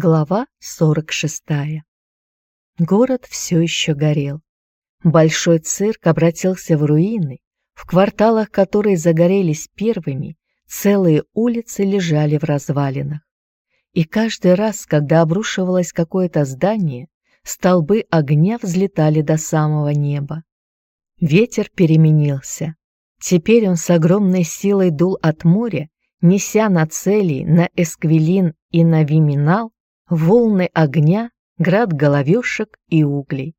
Глава 46. Город все еще горел. Большой цирк обратился в руины, в кварталах, которые загорелись первыми, целые улицы лежали в развалинах. И каждый раз, когда обрушивалось какое-то здание, столбы огня взлетали до самого неба. Ветер переменился. Теперь он с огромной силой дул от моря, неся на цели, на Эсквилин и на Виминал волны огня, град головешек и углей.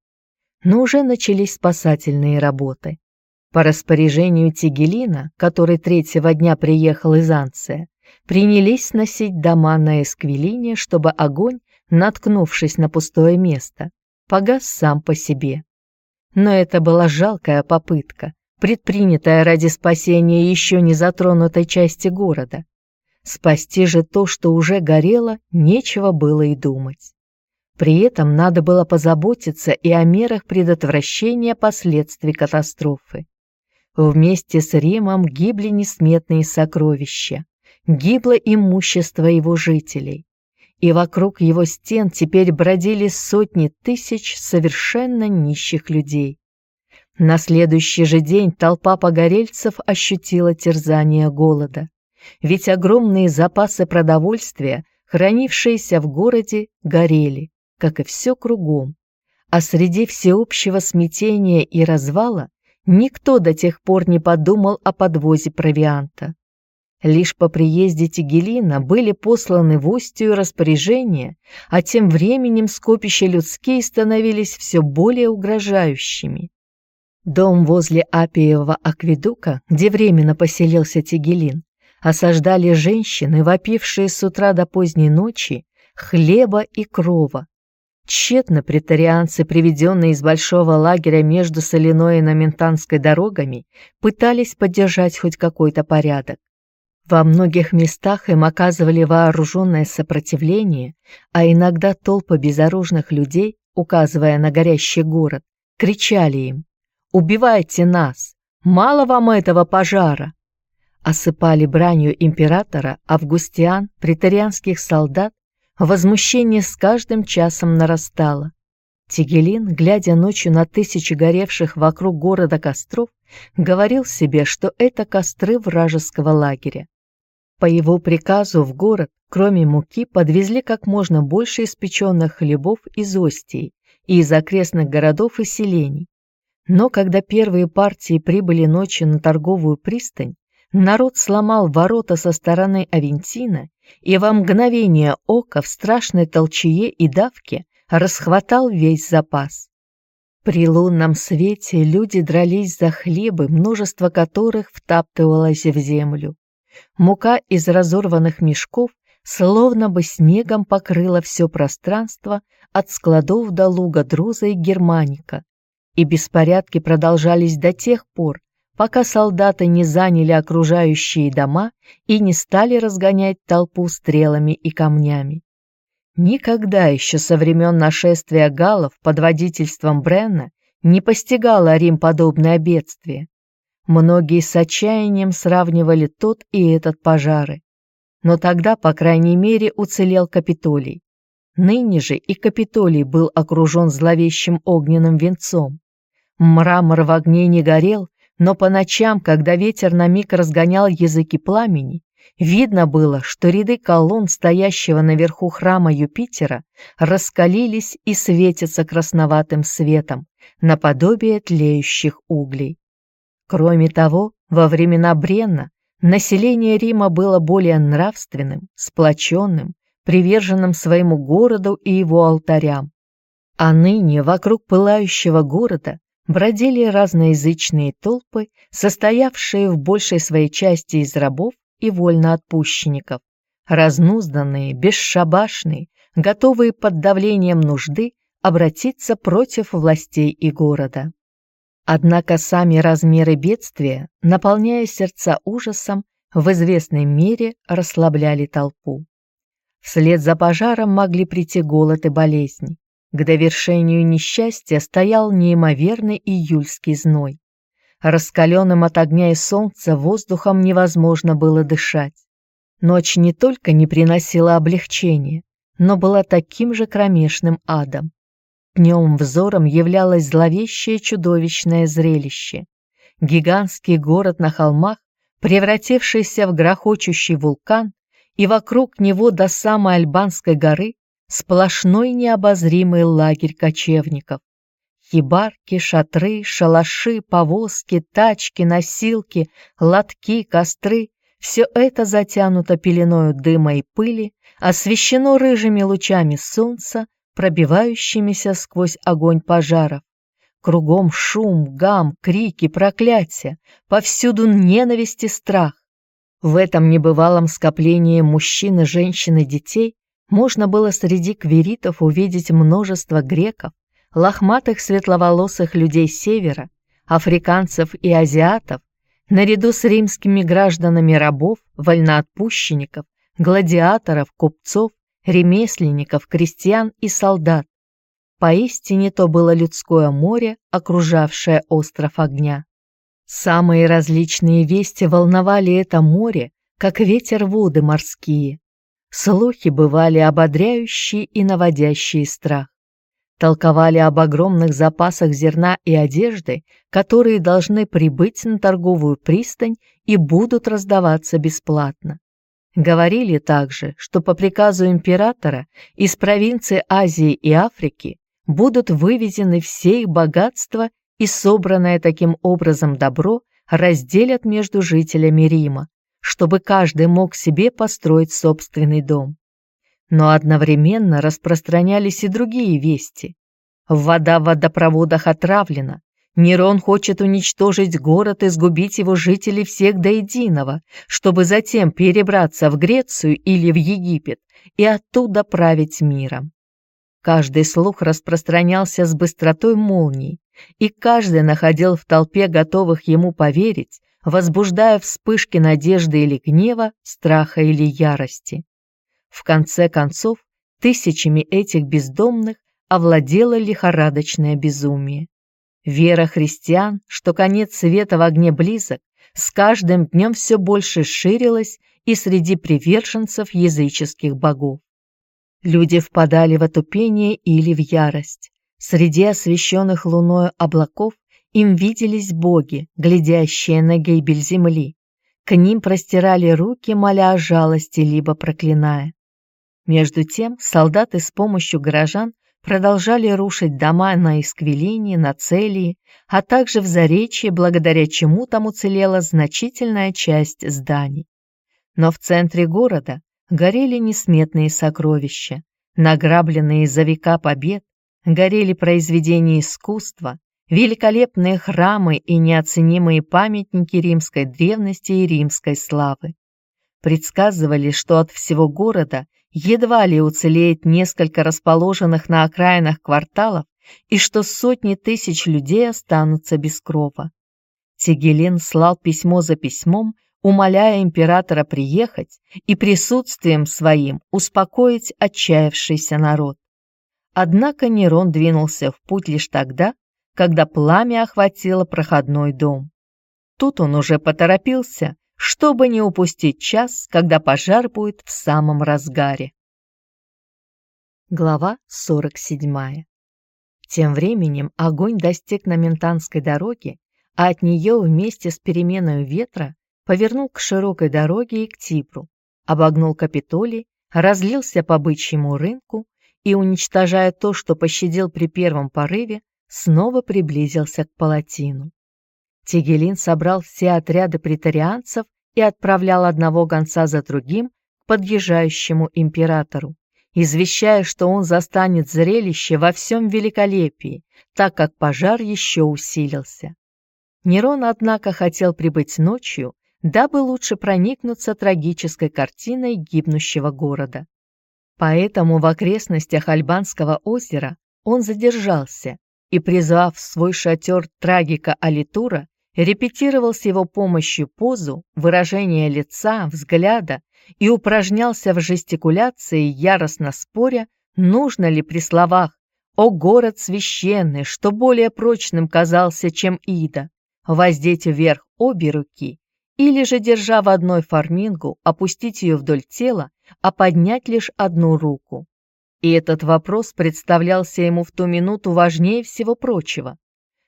Но уже начались спасательные работы. По распоряжению Тигелина, который третьего дня приехал из Анция, принялись сносить дома на Эсквилине, чтобы огонь, наткнувшись на пустое место, погас сам по себе. Но это была жалкая попытка, предпринятая ради спасения еще не затронутой части города. Спасти же то, что уже горело, нечего было и думать. При этом надо было позаботиться и о мерах предотвращения последствий катастрофы. Вместе с Римом гибли несметные сокровища, гибло имущество его жителей, и вокруг его стен теперь бродили сотни тысяч совершенно нищих людей. На следующий же день толпа погорельцев ощутила терзание голода ведь огромные запасы продовольствия, хранившиеся в городе, горели, как и все кругом. А среди всеобщего смятения и развала никто до тех пор не подумал о подвозе провианта. Лишь по приезде Тигелина были посланы в Остию распоряжения, а тем временем скопища людские становились все более угрожающими. Дом возле Апиевого акведука, где временно поселился Тигелин, осаждали женщины, вопившие с утра до поздней ночи хлеба и крова. Тщетно претарианцы, приведенные из большого лагеря между Соляной и Наментанской дорогами, пытались поддержать хоть какой-то порядок. Во многих местах им оказывали вооруженное сопротивление, а иногда толпы безоружных людей, указывая на горящий город, кричали им «Убивайте нас! Мало вам этого пожара!» Осыпали бранью императора, августиан, претарианских солдат, возмущение с каждым часом нарастало. Тигелин, глядя ночью на тысячи горевших вокруг города костров, говорил себе, что это костры вражеского лагеря. По его приказу в город, кроме муки, подвезли как можно больше испеченных хлебов из Остии и из окрестных городов и селений. Но когда первые партии прибыли ночью на торговую пристань, народ сломал ворота со стороны Авентина и во мгновение ока в страшной толчее и давке расхватал весь запас. При лунном свете люди дрались за хлебы, множество которых втаптывалось в землю. Мука из разорванных мешков словно бы снегом покрыла все пространство от складов до луга Друза и Германика, и беспорядки продолжались до тех пор, пока солдаты не заняли окружающие дома и не стали разгонять толпу стрелами и камнями. Никогда еще со времен нашествия галлов под водительством Бренна не постигало Рим подобное бедствие. Многие с отчаянием сравнивали тот и этот пожары. Но тогда, по крайней мере, уцелел Капитолий. Ныне же и Капитолий был окружен зловещим огненным венцом. Мрамор в огне не горел, но по ночам, когда ветер на миг разгонял языки пламени, видно было, что ряды колонн, стоящего наверху храма Юпитера, раскалились и светятся красноватым светом, наподобие тлеющих углей. Кроме того, во времена Бренна население Рима было более нравственным, сплоченным, приверженным своему городу и его алтарям. А ныне вокруг пылающего города бродили разноязычные толпы, состоявшие в большей своей части из рабов и вольноотпущенников, разнузданные, бесшабашные, готовые под давлением нужды обратиться против властей и города. Однако сами размеры бедствия, наполняя сердца ужасом, в известной мере расслабляли толпу. Вслед за пожаром могли прийти голод и болезни. К довершению несчастья стоял неимоверный июльский зной. Раскаленным от огня и солнца воздухом невозможно было дышать. Ночь не только не приносила облегчения, но была таким же кромешным адом. Днем взором являлось зловещее чудовищное зрелище. Гигантский город на холмах, превратившийся в грохочущий вулкан, и вокруг него до самой Альбанской горы сплошной необозримый лагерь кочевников. Хибарки, шатры, шалаши, повозки, тачки, носилки, лотки, костры — все это затянуто пеленою дыма и пыли, освещено рыжими лучами солнца, пробивающимися сквозь огонь пожаров. Кругом шум, гам, крики, проклятия, повсюду ненависть и страх. В этом небывалом скоплении мужчин и женщин и детей можно было среди кверитов увидеть множество греков, лохматых светловолосых людей севера, африканцев и азиатов, наряду с римскими гражданами рабов, вольноотпущенников, гладиаторов, купцов, ремесленников, крестьян и солдат. Поистине то было людское море, окружавшее остров огня. Самые различные вести волновали это море, как ветер воды морские. Слухи бывали ободряющие и наводящие страх. Толковали об огромных запасах зерна и одежды, которые должны прибыть на торговую пристань и будут раздаваться бесплатно. Говорили также, что по приказу императора из провинции Азии и Африки будут вывезены все их богатства и собранное таким образом добро разделят между жителями Рима, чтобы каждый мог себе построить собственный дом. Но одновременно распространялись и другие вести. Вода в водопроводах отравлена, Нерон хочет уничтожить город и сгубить его жителей всех до единого, чтобы затем перебраться в Грецию или в Египет и оттуда править миром. Каждый слух распространялся с быстротой молний, и каждый находил в толпе готовых ему поверить, возбуждая вспышки надежды или гнева, страха или ярости. В конце концов, тысячами этих бездомных овладело лихорадочное безумие. Вера христиан, что конец света в огне близок, с каждым днем все больше ширилась и среди приверженцев языческих богов. Люди впадали в отупение или в ярость. Среди освещенных луною облаков им виделись боги, глядящие на гибель земли. К ним простирали руки, моля о жалости, либо проклиная. Между тем солдаты с помощью горожан продолжали рушить дома на Исквилине, на Целии, а также в Заречье, благодаря чему там уцелела значительная часть зданий. Но в центре города горели несметные сокровища, награбленные за века побед, горели произведения искусства, великолепные храмы и неоценимые памятники римской древности и римской славы. Предсказывали, что от всего города едва ли уцелеет несколько расположенных на окраинах кварталов и что сотни тысяч людей останутся без крова. Тигелин слал письмо за письмом, умоляя императора приехать и присутствием своим успокоить отчаявшийся народ. Однако Нерон двинулся в путь лишь тогда, когда пламя охватило проходной дом. Тут он уже поторопился, чтобы не упустить час, когда пожар будет в самом разгаре. Глава 47. Тем временем огонь достиг на Ментанской дороге, а от нее вместе с переменой ветра повернул к широкой дороге и к Тибру, обогнул Капитолий, разлился по бычьему рынку и, уничтожая то, что пощадил при первом порыве, снова приблизился к Палатину. Тигелин собрал все отряды претарианцев и отправлял одного гонца за другим к подъезжающему императору, извещая, что он застанет зрелище во всем великолепии, так как пожар еще усилился. Нерон, однако, хотел прибыть ночью, дабы лучше проникнуться трагической картиной гибнущего города. Поэтому в окрестностях Альбанского озера он задержался и, призвав свой шатер трагика Алитура, репетировал с его помощью позу, выражение лица, взгляда и упражнялся в жестикуляции, яростно споря, нужно ли при словах «О город священный, что более прочным казался, чем Ида», воздеть вверх обе руки, или же, держа в одной фармингу, опустить ее вдоль тела, а поднять лишь одну руку. И этот вопрос представлялся ему в ту минуту важнее всего прочего.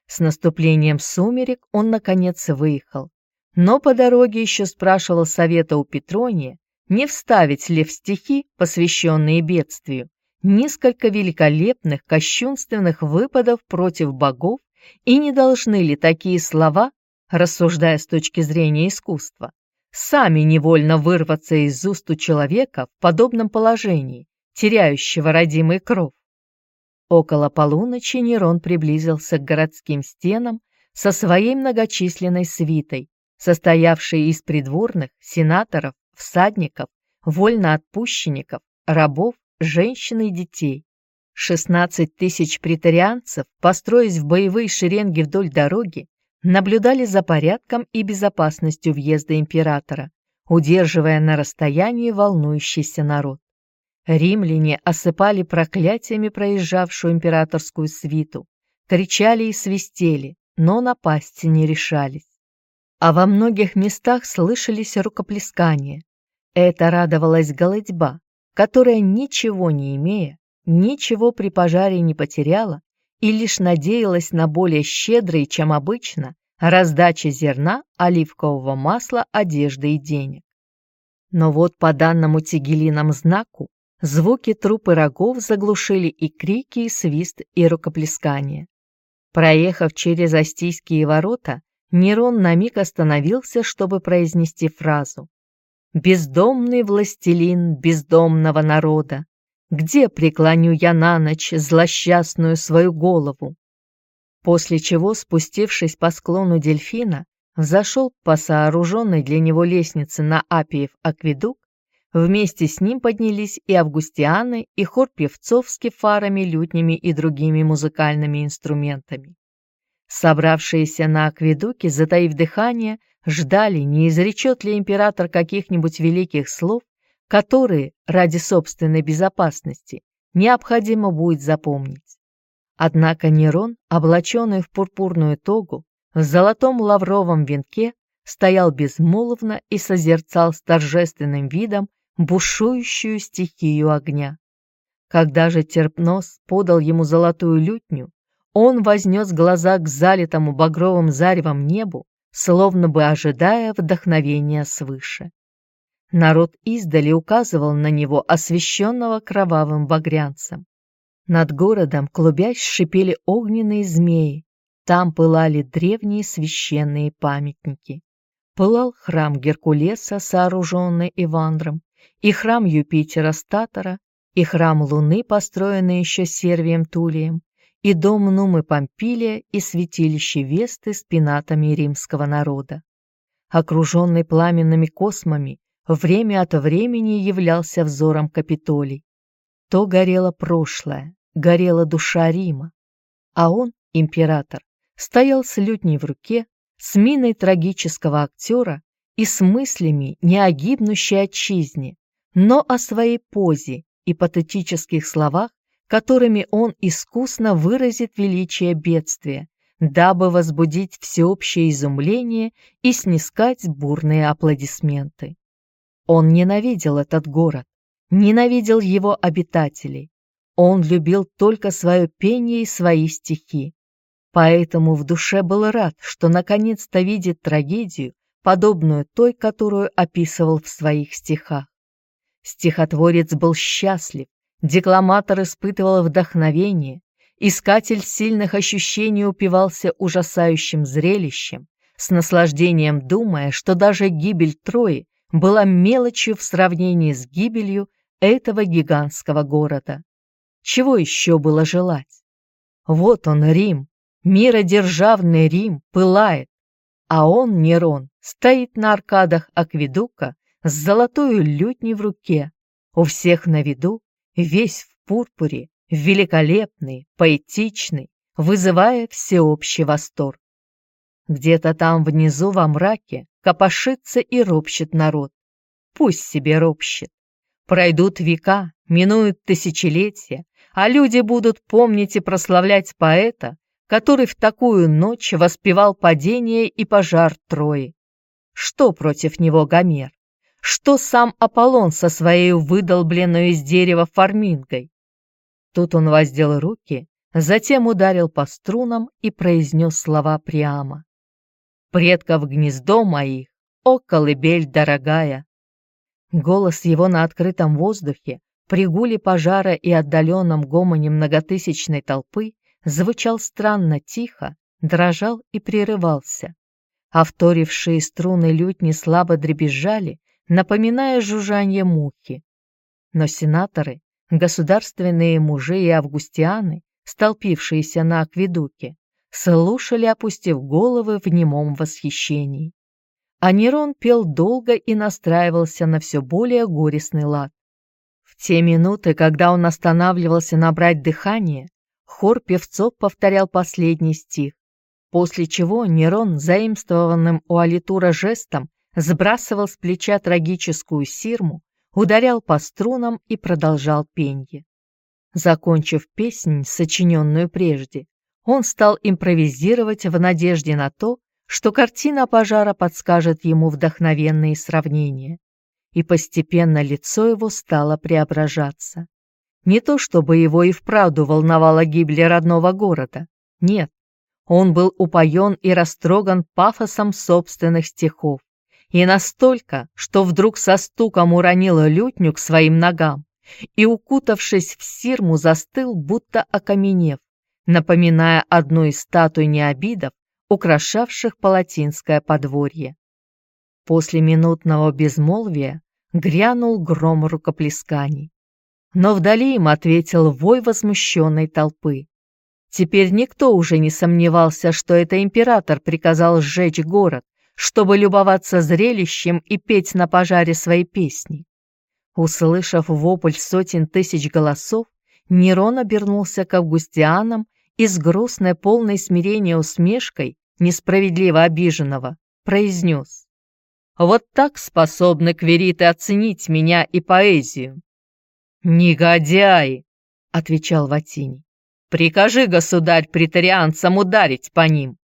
С наступлением сумерек он, наконец, выехал. Но по дороге еще спрашивал совета у Петрония, не вставить ли в стихи, посвященные бедствию, несколько великолепных кощунственных выпадов против богов, и не должны ли такие слова, рассуждая с точки зрения искусства, сами невольно вырваться из уст у человека в подобном положении, теряющего родимый кров. Около полуночи Нерон приблизился к городским стенам со своей многочисленной свитой, состоявшей из придворных, сенаторов, всадников, вольноотпущенников, рабов, женщин и детей. 16 тысяч претарианцев, построясь в боевые шеренги вдоль дороги, наблюдали за порядком и безопасностью въезда императора, удерживая на расстоянии волнующийся народ. Римляне осыпали проклятиями проезжавшую императорскую свиту, кричали и свистели, но напасть не решались. А во многих местах слышались рукоплескания. Это радовалась голодьба, которая, ничего не имея, ничего при пожаре не потеряла и лишь надеялась на более щедрые, чем обычно, раздачи зерна, оливкового масла, одежды и денег. Но вот по данному Тигелинам знаку Звуки труп и рогов заглушили и крики, и свист, и рукоплескания. Проехав через Астийские ворота, Нерон на миг остановился, чтобы произнести фразу. «Бездомный властелин бездомного народа, где преклоню я на ночь злосчастную свою голову?» После чего, спустившись по склону дельфина, взошел по сооруженной для него лестнице на Апиев акведук Вместе с ним поднялись и августианы, и хор певцов с кефарами, лютнями и другими музыкальными инструментами. Собравшиеся на акведуке, затаив дыхание, ждали, не изречет ли император каких-нибудь великих слов, которые, ради собственной безопасности, необходимо будет запомнить. Однако Нерон, облаченный в пурпурную тогу, в золотом лавровом венке, стоял безмолвно и созерцал с торжественным видом бушующую стихию огня. Когда же Терпнос подал ему золотую лютню, он вознес глаза к залитому багровым заревом небу, словно бы ожидая вдохновения свыше. Народ издали указывал на него, освещенного кровавым багрянцем. Над городом, клубясь, шипели огненные змеи, там пылали древние священные памятники. Пылал храм Геркулеса, сооруженный Ивандром, и храм Юпитера Статора, и храм Луны, построенный еще Сервием Тулием, и дом Нумы Помпилия, и святилище Весты с пенатами римского народа. Окруженный пламенными космами, время от времени являлся взором Капитолий. То горело прошлое, горела душа Рима, а он, император, стоял с лютней в руке, с миной трагического актера и с мыслями не о гибнущей отчизне, но о своей позе и патетических словах, которыми он искусно выразит величие бедствия, дабы возбудить всеобщее изумление и снискать бурные аплодисменты. Он ненавидел этот город, ненавидел его обитателей. Он любил только свое пение и свои стихи. Поэтому в душе был рад, что наконец-то видит трагедию, подобную той, которую описывал в своих стихах. Стихотворец был счастлив, декламатор испытывал вдохновение, искатель сильных ощущений упивался ужасающим зрелищем, с наслаждением думая, что даже гибель Трои была мелочью в сравнении с гибелью этого гигантского города. Чего еще было желать? Вот он, Рим, миродержавный Рим пылает, а он, Нерон, стоит на аркадах акведука с золотой лютней в руке, у всех на виду, весь в пурпуре, великолепный, поэтичный, вызывая всеобщий восторг. Где-то там внизу во мраке копошится и ропщет народ. Пусть себе ропщет. Пройдут века, минуют тысячелетия, а люди будут помнить и прославлять поэта, который в такую ночь воспевал падение и пожар Трои. Что против него Гомер? Что сам Аполлон со своей выдолбленной из дерева формингой? Тут он воздел руки, затем ударил по струнам и произнес слова прямо. «Предков гнездо моих, о колыбель дорогая!» Голос его на открытом воздухе, при гуле пожара и отдаленном гомоне многотысячной толпы звучал странно тихо, дрожал и прерывался. А вторившие струны лютни слабо дребезжали, напоминая жужжание мухи. Но сенаторы, государственные мужи и августианы, столпившиеся на акведуке, слушали, опустив головы в немом восхищении. А Нерон пел долго и настраивался на все более горестный лад. В те минуты, когда он останавливался набрать дыхание, хор певцов повторял последний стих, после чего Нерон, заимствованным у Алитура жестом, сбрасывал с плеча трагическую сирму, ударял по струнам и продолжал пенье. Закончив песнь, сочиненную прежде, он стал импровизировать в надежде на то, что картина пожара подскажет ему вдохновенные сравнения. И постепенно лицо его стало преображаться. Не то чтобы его и вправду волновала гибель родного города, нет. Он был упоен и растроган пафосом собственных стихов. И настолько, что вдруг со стуком уронил лютню к своим ногам и, укутавшись в сирму, застыл, будто окаменев, напоминая одну из статуй необидов, украшавших палатинское подворье. После минутного безмолвия грянул гром рукоплесканий. Но вдали им ответил вой возмущенной толпы. Теперь никто уже не сомневался, что это император приказал сжечь город, чтобы любоваться зрелищем и петь на пожаре свои песни. Услышав вопль сотен тысяч голосов, Нерон обернулся к августианам и с грустной, полной смирения усмешкой, несправедливо обиженного, произнес. «Вот так способны квериты оценить меня и поэзию». «Негодяи!» — отвечал Ватини. «Прикажи, государь, претарианцам ударить по ним».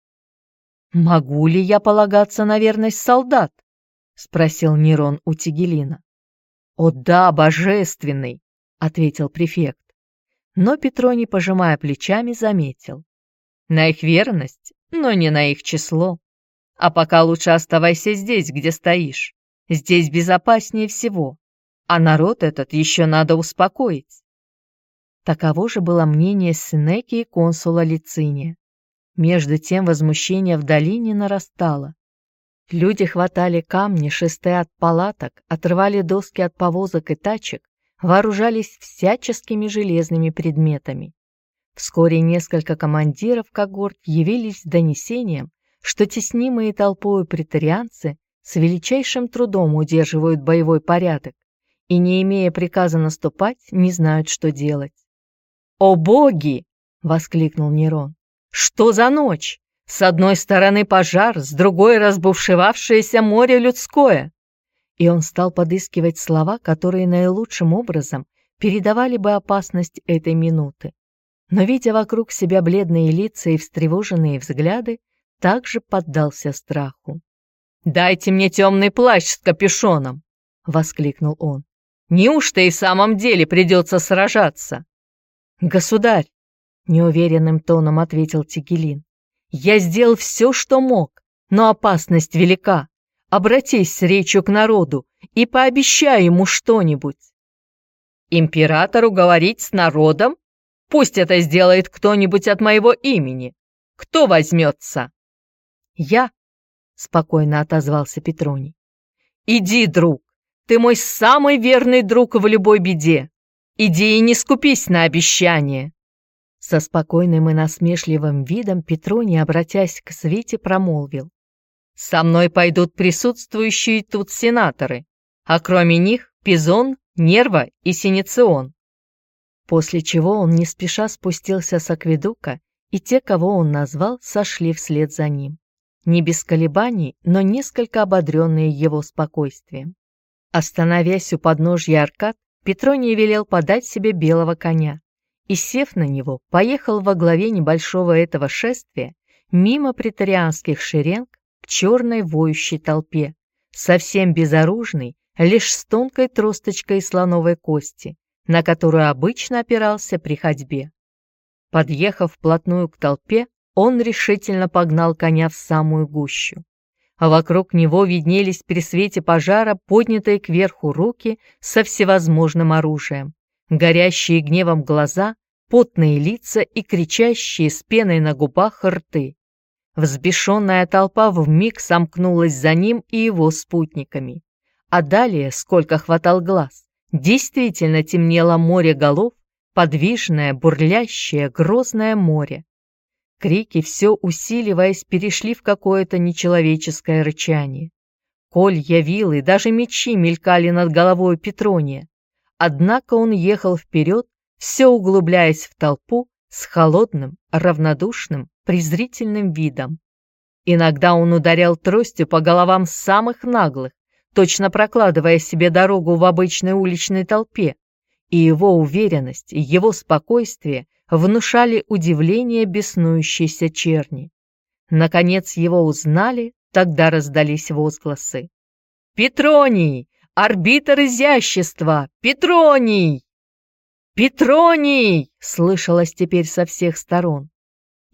«Могу ли я полагаться на верность солдат?» — спросил Нерон у Тигелина. «О да, божественный!» — ответил префект. Но Петроний, пожимая плечами, заметил. «На их верность, но не на их число. А пока лучше оставайся здесь, где стоишь. Здесь безопаснее всего, а народ этот еще надо успокоить». Таково же было мнение Сенеки и консула Лициния. Между тем возмущение в долине нарастало. Люди хватали камни, шесты от палаток, отрывали доски от повозок и тачек, вооружались всяческими железными предметами. Вскоре несколько командиров когорт явились с донесением, что теснимые толпою претарианцы с величайшим трудом удерживают боевой порядок и, не имея приказа наступать, не знают, что делать. «О боги!» — воскликнул Нерон. «Что за ночь? С одной стороны пожар, с другой разбушевавшееся море людское. И он стал подыскивать слова, которые наилучшим образом передавали бы опасность этой минуты. Но, видя вокруг себя бледные лица и встревоженные взгляды, также поддался страху. «Дайте мне темный плащ с капюшоном!» — воскликнул он. «Неужто и в самом деле придется сражаться?» «Государь!» — неуверенным тоном ответил Тигелин. Я сделал все, что мог, но опасность велика. Обратись с речью к народу и пообещай ему что-нибудь. Императору говорить с народом? Пусть это сделает кто-нибудь от моего имени. Кто возьмется? Я, спокойно отозвался Петроний. Иди, друг, ты мой самый верный друг в любой беде. Иди и не скупись на обещание. Со спокойным и насмешливым видом Петроний, обратясь к Свете, промолвил. «Со мной пойдут присутствующие тут сенаторы, а кроме них Пизон, Нерва и Синицион». После чего он не спеша спустился с акведука, и те, кого он назвал, сошли вслед за ним. Не без колебаний, но несколько ободренные его спокойствием. Остановясь у подножья аркад, Петроний велел подать себе белого коня, и, сев на него, поехал во главе небольшого этого шествия мимо претарианских шеренг к черной воющей толпе, совсем безоружной, лишь с тонкой тросточкой слоновой кости, на которую обычно опирался при ходьбе. Подъехав вплотную к толпе, он решительно погнал коня в самую гущу. А вокруг него виднелись при свете пожара поднятые кверху руки со всевозможным оружием, горящие гневом глаза, потные лица и кричащие с пеной на губах рты. Взбешенная толпа вмиг сомкнулась за ним и его спутниками. А далее, сколько хватал глаз, действительно темнело море голов, подвижное, бурлящее, грозное море. Крики, все усиливаясь, перешли в какое-то нечеловеческое рычание. Колья, вилы, даже мечи мелькали над головой Петрония. Однако он ехал вперед, все углубляясь в толпу, с холодным, равнодушным, презрительным видом. Иногда он ударял тростью по головам самых наглых, точно прокладывая себе дорогу в обычной уличной толпе, и его уверенность, и его спокойствие внушали удивление беснующейся черни. Наконец его узнали, тогда раздались возгласы. «Петроний! Арбитр изящества! Петроний!» «Петроний!» — слышалось теперь со всех сторон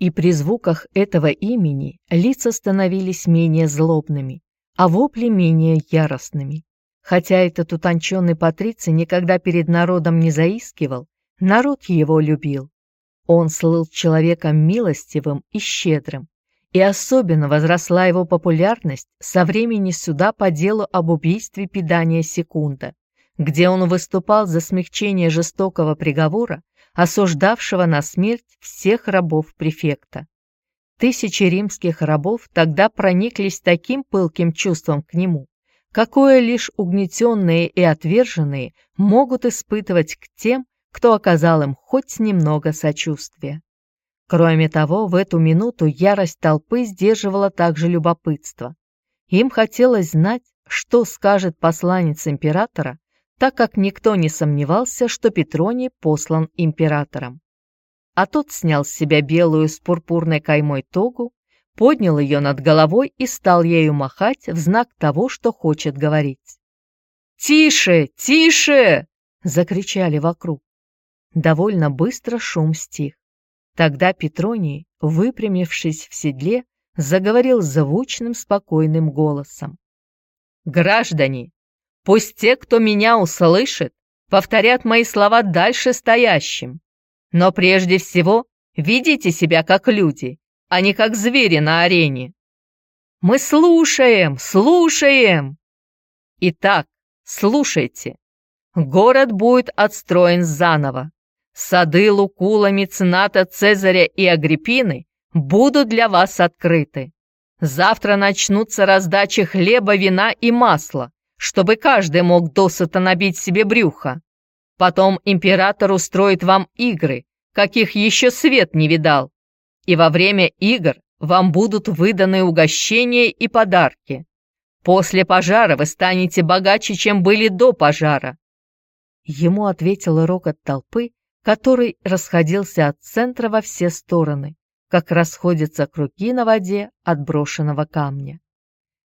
и при звуках этого имени лица становились менее злобными, а вопли менее яростными. Хотя этот утонченный патриций никогда перед народом не заискивал, народ его любил. Он слыл человеком милостивым и щедрым, и особенно возросла его популярность со времени суда по делу об убийстве Педания Секунда, где он выступал за смягчение жестокого приговора осуждавшего на смерть всех рабов префекта. Тысячи римских рабов тогда прониклись таким пылким чувством к нему, какое лишь угнетенные и отверженные могут испытывать к тем, кто оказал им хоть немного сочувствия. Кроме того, в эту минуту ярость толпы сдерживала также любопытство. Им хотелось знать, что скажет посланец императора так как никто не сомневался, что Петроний послан императором. А тот снял с себя белую с пурпурной каймой тогу, поднял ее над головой и стал ею махать в знак того, что хочет говорить. «Тише! Тише!» — закричали вокруг. Довольно быстро шум стих. Тогда Петроний, выпрямившись в седле, заговорил звучным спокойным голосом. «Граждане, Пусть те, кто меня услышит, повторят мои слова дальше стоящим. Но прежде всего ведите себя как люди, а не как звери на арене. Мы слушаем, слушаем. Итак, слушайте. Город будет отстроен заново. Сады Лукула, Мецената, Цезаря и Агриппины будут для вас открыты. Завтра начнутся раздачи хлеба, вина и масла чтобы каждый мог досыта набить себе брюхо. Потом император устроит вам игры, каких еще свет не видал. И во время игр вам будут выданы угощения и подарки. После пожара вы станете богаче, чем были до пожара. Ему ответил рокот толпы, который расходился от центра во все стороны, как расходятся круги на воде от брошенного камня.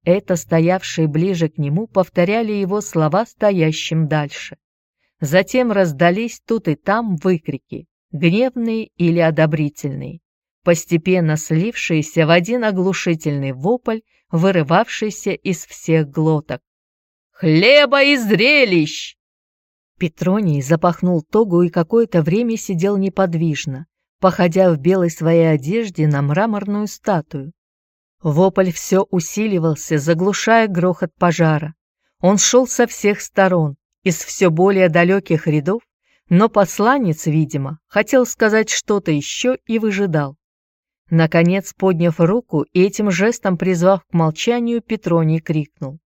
Это стоявшие ближе к нему повторяли его слова стоящим дальше. Затем раздались тут и там выкрики, гневные или одобрительные, постепенно слившиеся в один оглушительный вопль, вырывавшийся из всех глоток. «Хлеба и зрелищ!» Петроний запахнул тогу и какое-то время сидел неподвижно, походя в белой своей одежде на мраморную статую. Вопль все усиливался, заглушая грохот пожара. Он шел со всех сторон, из все более далеких рядов, но посланец, видимо, хотел сказать что-то еще и выжидал. Наконец, подняв руку и этим жестом призвав к молчанию, Петроний крикнул.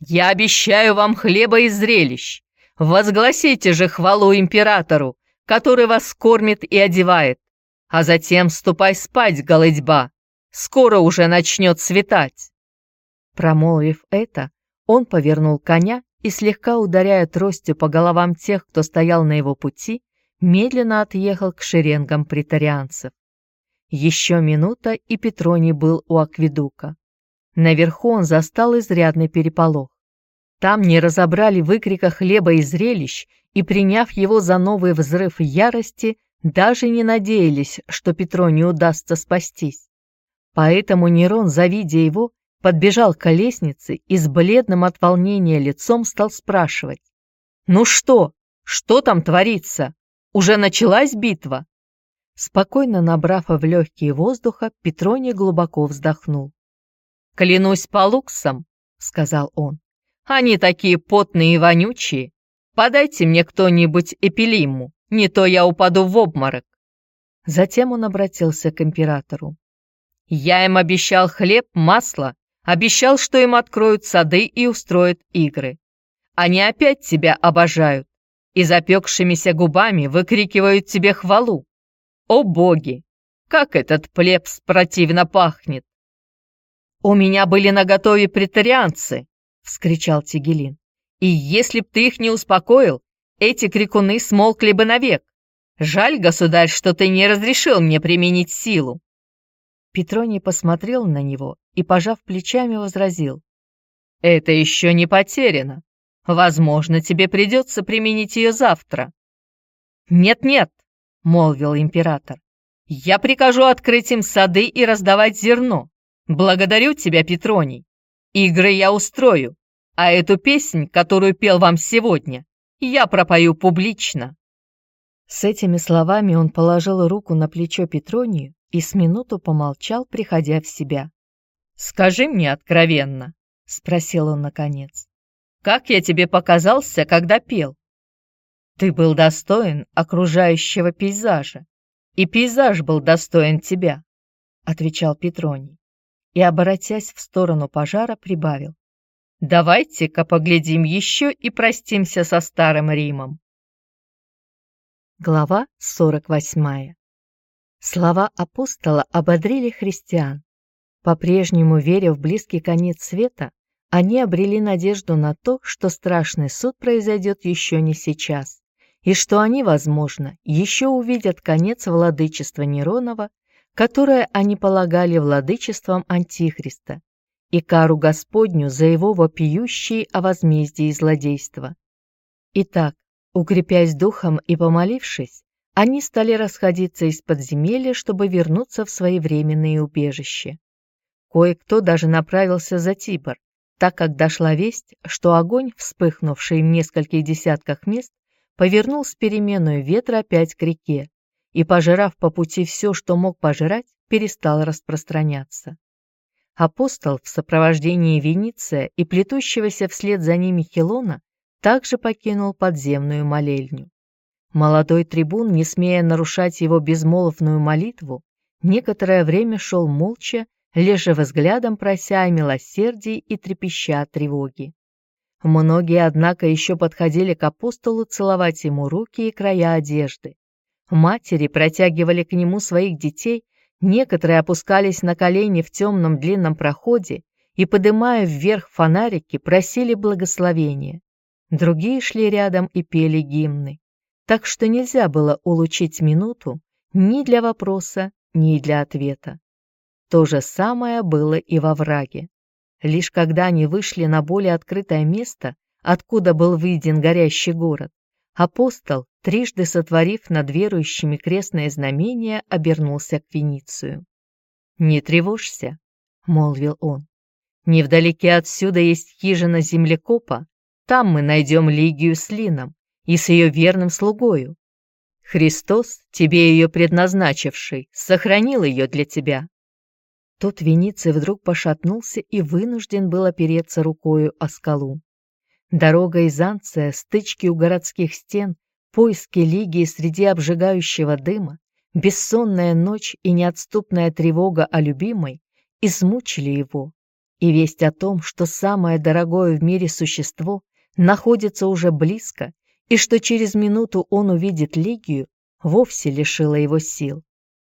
«Я обещаю вам хлеба и зрелищ! Возгласите же хвалу императору, который вас кормит и одевает, а затем ступай спать, голодьба, Скоро уже начнет светать!» Промолвив это, он повернул коня и, слегка ударяя тростью по головам тех, кто стоял на его пути, медленно отъехал к шеренгам притарианцев. Еще минута, и Петроний был у акведука. Наверху он застал изрядный переполох. Там не разобрали выкрика хлеба и зрелищ и, приняв его за новый взрыв ярости, даже не надеялись, что Петру не удастся спастись. Поэтому Нерон, завидя его, подбежал к лестнице и с бледным от волнения лицом стал спрашивать. «Ну что? Что там творится? Уже началась битва?» Спокойно набрав в легкие воздуха, Петроний глубоко вздохнул. «Клянусь луксам», — сказал он, — «они такие потные и вонючие. Подайте мне кто-нибудь эпилиму, не то я упаду в обморок». Затем он обратился к императору. «Я им обещал хлеб, масло, обещал, что им откроют сады и устроят игры. Они опять тебя обожают и запекшимися губами выкрикивают тебе хвалу. О боги! Как этот плебс противно пахнет! «У меня были наготове претарианцы!» — вскричал Тигелин. «И если б ты их не успокоил, эти крикуны смолкли бы навек. Жаль, государь, что ты не разрешил мне применить силу». Петроний посмотрел на него и, пожав плечами, возразил. «Это еще не потеряно. Возможно, тебе придется применить ее завтра». «Нет-нет», — молвил император, — «я прикажу открыть им сады и раздавать зерно. Благодарю тебя, Петроний. Игры я устрою, а эту песнь, которую пел вам сегодня, я пропою публично». С этими словами он положил руку на плечо Петронию и с минуту помолчал, приходя в себя. «Скажи мне откровенно», — спросил он наконец, — «как я тебе показался, когда пел?» «Ты был достоин окружающего пейзажа, и пейзаж был достоин тебя», — отвечал Петроний и, обратясь в сторону пожара, прибавил. «Давайте-ка поглядим еще и простимся со Старым Римом». Глава 48 Слова апостола ободрили христиан. По-прежнему веря в близкий конец света, они обрели надежду на то, что страшный суд произойдет еще не сейчас, и что они, возможно, еще увидят конец владычества Неронова которое они полагали владычеством Антихриста, и кару Господню за его вопиющие о возмездии злодейства. Итак, укрепясь духом и помолившись, они стали расходиться из подземелья, чтобы вернуться в свои временные убежища. Кое-кто даже направился за Тибр, так как дошла весть, что огонь, вспыхнувший в нескольких десятках мест, повернул с переменной ветра опять к реке, и, пожирав по пути все, что мог пожирать, перестал распространяться. Апостол в сопровождении Вениция и плетущегося вслед за ними Хилона также покинул подземную молельню. Молодой трибун, не смея нарушать его безмолвную молитву, некоторое время шел молча, лежа взглядом прося о милосердии и трепеща тревоги. Многие, однако, еще подходили к апостолу целовать ему руки и края одежды, Матери протягивали к нему своих детей, некоторые опускались на колени в темном длинном проходе и, подымая вверх фонарики, просили благословения. Другие шли рядом и пели гимны. Так что нельзя было улучшить минуту ни для вопроса, ни для ответа. То же самое было и во враге. Лишь когда они вышли на более открытое место, откуда был выйден горящий город, апостол, трижды сотворив над верующими крестное знамение, обернулся к Веницию. «Не тревожься», — молвил он. «Невдалеке отсюда есть хижина землекопа, там мы найдем Лигию с Лином и с ее верным слугою. Христос, тебе ее предназначивший, сохранил ее для тебя». Тот Вениций вдруг пошатнулся и вынужден был опереться рукою о скалу. Дорога из Анция, стычки у городских стен, Поиски Лигии среди обжигающего дыма, бессонная ночь и неотступная тревога о любимой измучили его, и весть о том, что самое дорогое в мире существо находится уже близко и что через минуту он увидит Лигию, вовсе лишила его сил.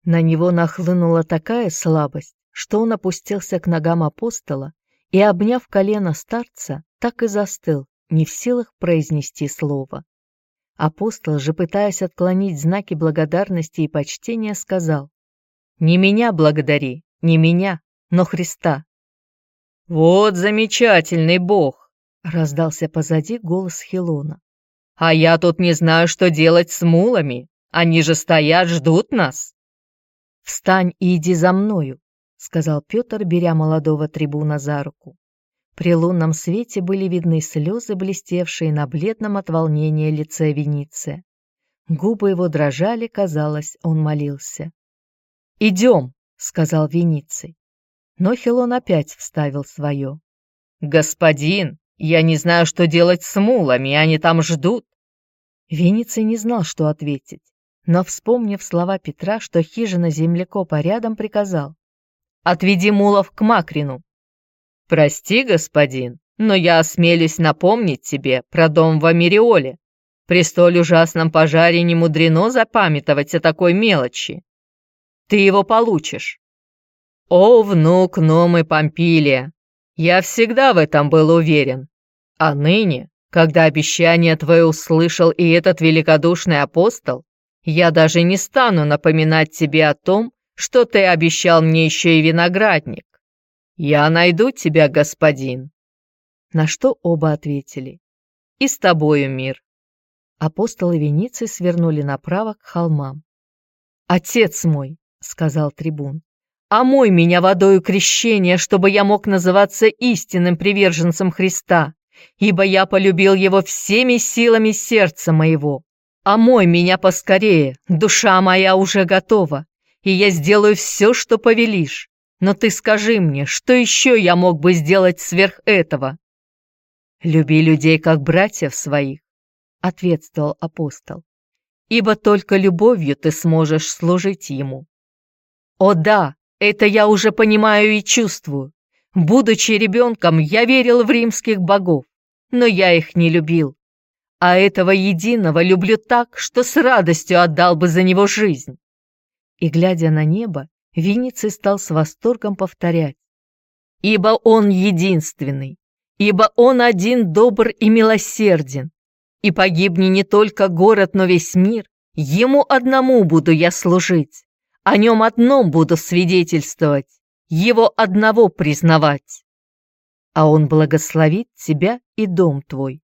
На него нахлынула такая слабость, что он опустился к ногам апостола и, обняв колено старца, так и застыл, не в силах произнести слово. Апостол же, пытаясь отклонить знаки благодарности и почтения, сказал, «Не меня благодари, не меня, но Христа». «Вот замечательный Бог!» — раздался позади голос Хилона. А я тут не знаю, что делать с мулами. Они же стоят, ждут нас. «Встань и иди за мною», — сказал Петр, беря молодого трибуна за руку. При лунном свете были видны слезы, блестевшие на бледном от волнения лице Вениция. Губы его дрожали, казалось, он молился. «Идем», — сказал Вениций. Но Хилон опять вставил свое. «Господин, я не знаю, что делать с мулами, они там ждут». Вениций не знал, что ответить, но, вспомнив слова Петра, что хижина землекопа рядом, приказал. «Отведи мулов к Макрину». «Прости, господин, но я осмелюсь напомнить тебе про дом в Америоле. При столь ужасном пожаре не мудрено запамятовать о такой мелочи. Ты его получишь». «О, внук Номы Помпилия, я всегда в этом был уверен. А ныне, когда обещание твое услышал и этот великодушный апостол, я даже не стану напоминать тебе о том, что ты обещал мне еще и виноградник. Я найду тебя, господин. На что оба ответили. И с тобою мир. Апостолы Веницы свернули направо к холмам. «Отец мой», — сказал трибун, омой меня водою крещения, чтобы я мог называться истинным приверженцем Христа, ибо я полюбил его всеми силами сердца моего. Омой меня поскорее, душа моя уже готова, и я сделаю все, что повелишь. Но ты скажи мне, что еще я мог бы сделать сверх этого? Люби людей, как братьев своих, ответствовал апостол, ибо только любовью ты сможешь служить ему. О да, это я уже понимаю и чувствую. Будучи ребенком, я верил в римских богов, но я их не любил. А этого единого люблю так, что с радостью отдал бы за него жизнь. И, глядя на небо, Вениций стал с восторгом повторять. «Ибо он единственный, ибо он один добр и милосерден, и погибни не только город, но весь мир, ему одному буду я служить». О нем одном буду свидетельствовать, его одного признавать. А он благословит тебя и дом твой,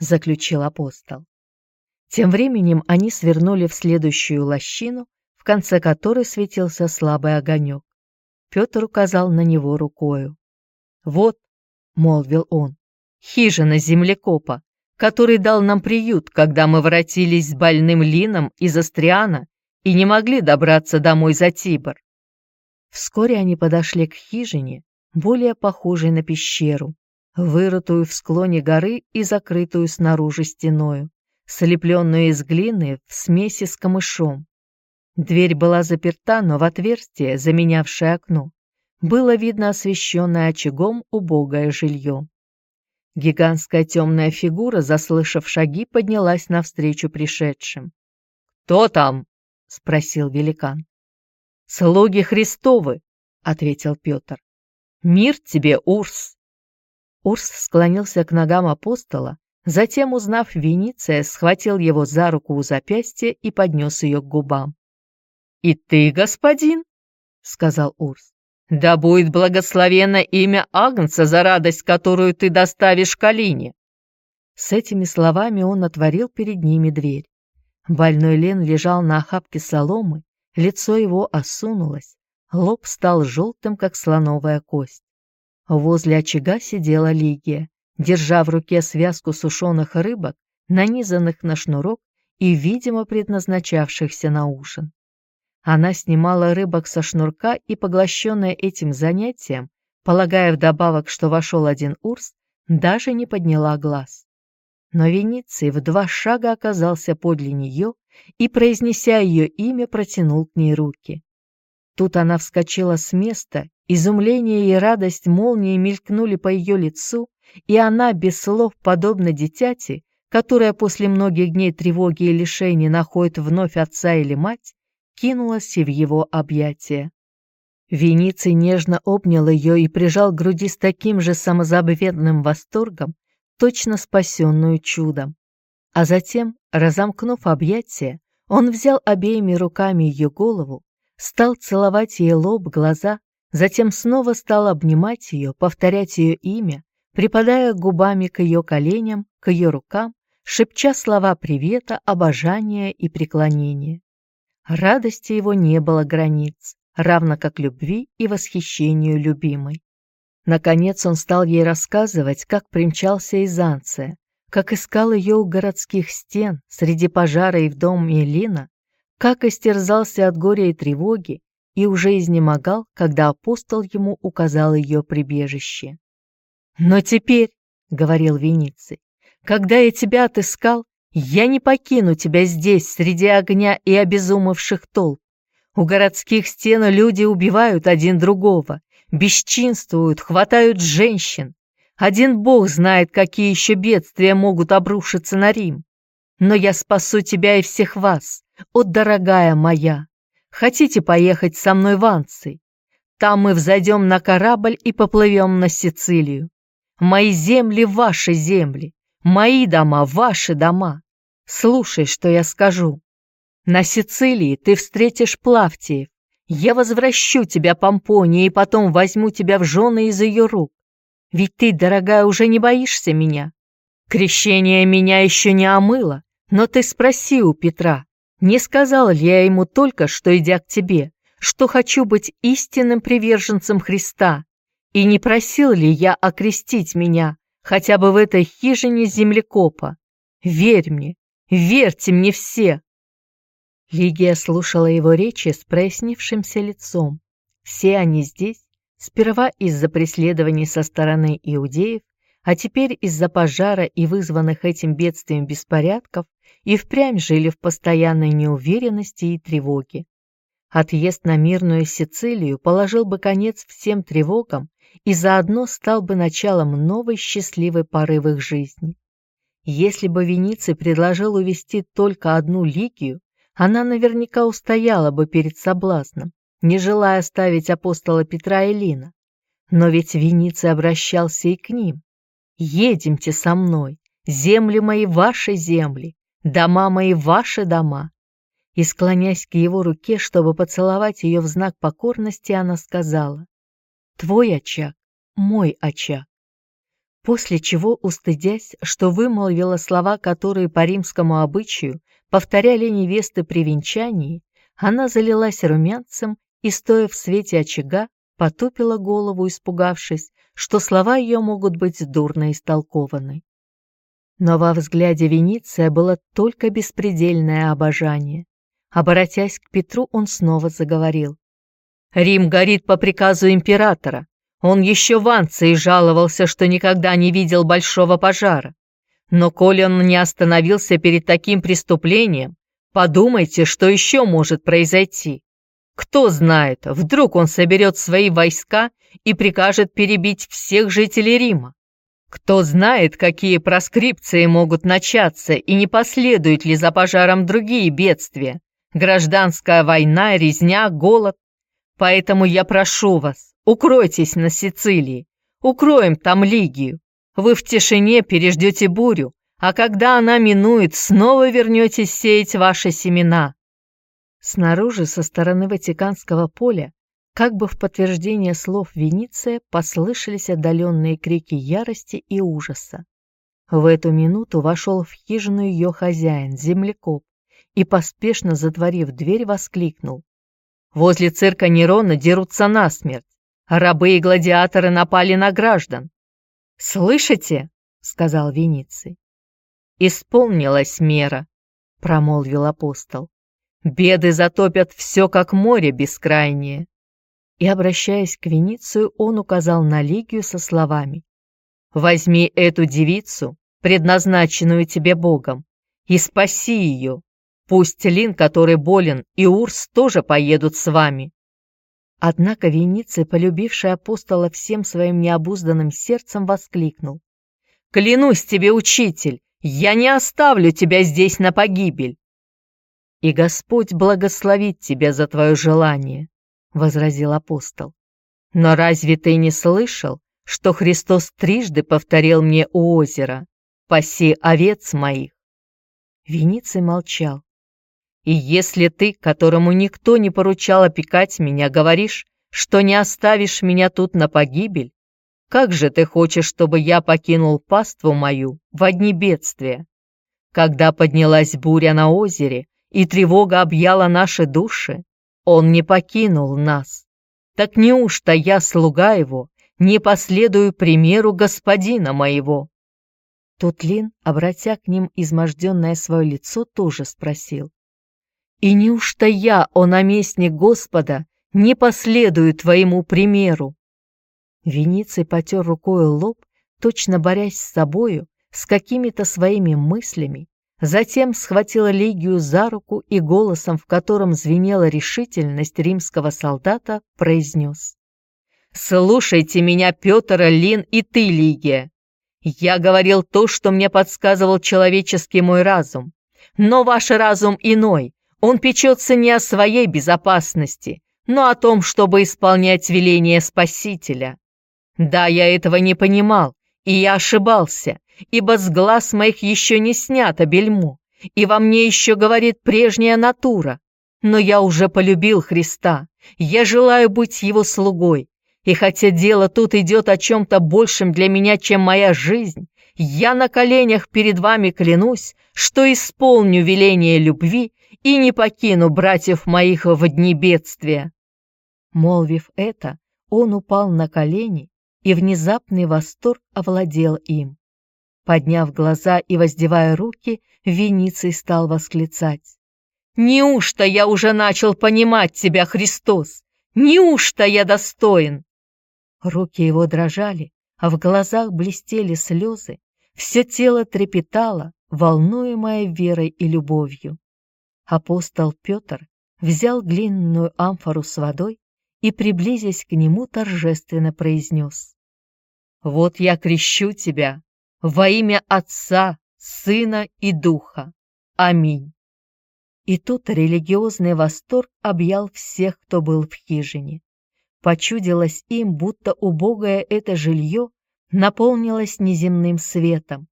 заключил апостол. Тем временем они свернули в следующую лощину, в конце которой светился слабый огонек. Петр указал на него рукою. «Вот», — молвил он, — «хижина землекопа, который дал нам приют, когда мы воротились с больным Лином из Астриана и не могли добраться домой за Тибр. Вскоре они подошли к хижине, более похожей на пещеру, вырытую в склоне горы и закрытую снаружи стеною, слепленную из глины в смеси с камышом. Дверь была заперта, но в отверстие, заменявшее окно, было видно освещенное очагом убогое жилье. Гигантская темная фигура, заслышав шаги, поднялась навстречу пришедшим. «Кто там?» — спросил великан. «Слуги Христовы», — ответил Петр. «Мир тебе, Урс!» Урс склонился к ногам апостола, затем, узнав Вениция, схватил его за руку у запястья и поднес ее к губам. «И ты, господин?» — сказал Урс. «Да будет благословено имя Агнца за радость, которую ты доставишь Калине!» С этими словами он отворил перед ними дверь. Больной Лен лежал на охапке соломы, лицо его осунулось, лоб стал желтым, как слоновая кость. Возле очага сидела Лигия, держа в руке связку сушеных рыбок, нанизанных на шнурок и, видимо, предназначавшихся на ужин. Она снимала рыбок со шнурка и, поглощенная этим занятием, полагая вдобавок, что вошел один урс, даже не подняла глаз. Но Вениций в два шага оказался подле нее и, произнеся ее имя, протянул к ней руки. Тут она вскочила с места, изумление и радость молнией мелькнули по ее лицу, и она, без слов, подобно дитяти, которая после многих дней тревоги и лишений находит вновь отца или мать, кинулась в его объятия. Вениций нежно обнял ее и прижал к груди с таким же самозабветным восторгом, точно спасенную чудом. А затем, разомкнув объятия, он взял обеими руками ее голову, стал целовать ей лоб, глаза, затем снова стал обнимать ее, повторять ее имя, припадая губами к ее коленям, к ее рукам, шепча слова привета, обожания и преклонения. Радости его не было границ, равно как любви и восхищению любимой. Наконец он стал ей рассказывать, как примчался из Анция, как искал ее у городских стен, среди пожара и в доме Лина, как истерзался от горя и тревоги и уже изнемогал, когда апостол ему указал ее прибежище. «Но теперь», — говорил Вениций, — «когда я тебя отыскал, я не покину тебя здесь, среди огня и обезумевших толп. У городских стен люди убивают один другого, бесчинствуют, хватают женщин. Один бог знает, какие еще бедствия могут обрушиться на Рим. Но я спасу тебя и всех вас, о, дорогая моя. Хотите поехать со мной в Анций? Там мы взойдем на корабль и поплывем на Сицилию. Мои земли — ваши земли, мои дома — ваши дома. Слушай, что я скажу. На Сицилии ты встретишь Плавтиев. Я возвращу тебя Помпонии и потом возьму тебя в жены из ее рук. Ведь ты, дорогая, уже не боишься меня. Крещение меня еще не омыло, но ты спроси у Петра, не сказал ли я ему только, что, идя к тебе, что хочу быть истинным приверженцем Христа, и не просил ли я окрестить меня хотя бы в этой хижине землекопа? Верь мне, верьте мне все!» Лигия слушала его речи с прояснившимся лицом. Все они здесь, сперва из-за преследований со стороны иудеев, а теперь из-за пожара и вызванных этим бедствием беспорядков, и впрямь жили в постоянной неуверенности и тревоге. Отъезд на мирную Сицилию положил бы конец всем тревогам и заодно стал бы началом новой счастливой поры в их жизни. Если бы Вениций предложил увести только одну Лигию, она наверняка устояла бы перед соблазном, не желая оставить апостола Петра и Лина. Но ведь Вениций обращался и к ним. «Едемте со мной, земли мои ваши земли, дома мои ваши дома». И, склонясь к его руке, чтобы поцеловать ее в знак покорности, она сказала, «Твой очаг, мой очаг». После чего, устыдясь, что вымолвила слова, которые по римскому обычаю повторяли невесты при венчании, она залилась румянцем и, стоя в свете очага, потупила голову, испугавшись, что слова ее могут быть дурно истолкованы. Но во взгляде Вениция было только беспредельное обожание. Обратясь к Петру, он снова заговорил. «Рим горит по приказу императора. Он еще в Анции жаловался, что никогда не видел большого пожара. Но коли он не остановился перед таким преступлением, подумайте, что еще может произойти. Кто знает, вдруг он соберет свои войска и прикажет перебить всех жителей Рима. Кто знает, какие проскрипции могут начаться и не последуют ли за пожаром другие бедствия, гражданская война, резня, голод. Поэтому я прошу вас, укройтесь на Сицилии, укроем там Лигию, вы в тишине переждете бурю, а когда она минует, снова вернетесь сеять ваши семена». Снаружи, со стороны Ватиканского поля, как бы в подтверждение слов Вениция, послышались отдаленные крики ярости и ужаса. В эту минуту вошел в хижину ее хозяин, землекоп, и, поспешно затворив дверь, воскликнул. «Возле цирка Нерона дерутся насмерть. Рабы и гладиаторы напали на граждан. «Слышите?» — сказал Вениций. «Исполнилась мера», — промолвил апостол. «Беды затопят все, как море бескрайнее». И, обращаясь к Веницию, он указал на Лигию со словами. «Возьми эту девицу, предназначенную тебе Богом, и спаси ее. Пусть Лин, который болен, и Урс тоже поедут с вами. Однако Вениций, полюбивший апостола всем своим необузданным сердцем, воскликнул. «Клянусь тебе, учитель, я не оставлю тебя здесь на погибель!» «И Господь благословит тебя за твое желание», — возразил апостол. «Но разве ты не слышал, что Христос трижды повторил мне у озера, «Паси овец моих»?» Вениций молчал. И если ты, которому никто не поручал опекать меня, говоришь, что не оставишь меня тут на погибель, как же ты хочешь, чтобы я покинул паству мою в одни бедствия? Когда поднялась буря на озере и тревога объяла наши души, он не покинул нас. Так неужто я, слуга его, не последую примеру господина моего?» Тут Лин, обратя к ним изможденное свое лицо, тоже спросил. «И неужто я, о наместник Господа, не последую твоему примеру?» Вениций потер рукой лоб, точно борясь с собою, с какими-то своими мыслями, затем схватил Легию за руку и голосом, в котором звенела решительность римского солдата, произнес. «Слушайте меня, Петр, Лин и ты, Лигия. Я говорил то, что мне подсказывал человеческий мой разум. Но ваш разум иной. Он печется не о своей безопасности, но о том, чтобы исполнять веление Спасителя. Да, я этого не понимал, и я ошибался, ибо с глаз моих еще не снято бельмо, и во мне еще говорит прежняя натура. Но я уже полюбил Христа, я желаю быть Его слугой, и хотя дело тут идет о чем-то большем для меня, чем моя жизнь, я на коленях перед вами клянусь, что исполню веление любви и не покину братьев моих в дни бедствия». Молвив это, он упал на колени, и внезапный восторг овладел им. Подняв глаза и воздевая руки, Вениций стал восклицать. «Неужто я уже начал понимать тебя, Христос? Неужто я достоин?» Руки его дрожали, а в глазах блестели слезы, все тело трепетало, волнуемое верой и любовью. Апостол Петр взял глиняную амфору с водой и, приблизясь к нему, торжественно произнес. «Вот я крещу тебя во имя Отца, Сына и Духа. Аминь». И тут религиозный восторг объял всех, кто был в хижине. Почудилось им, будто убогое это жилье наполнилось неземным светом,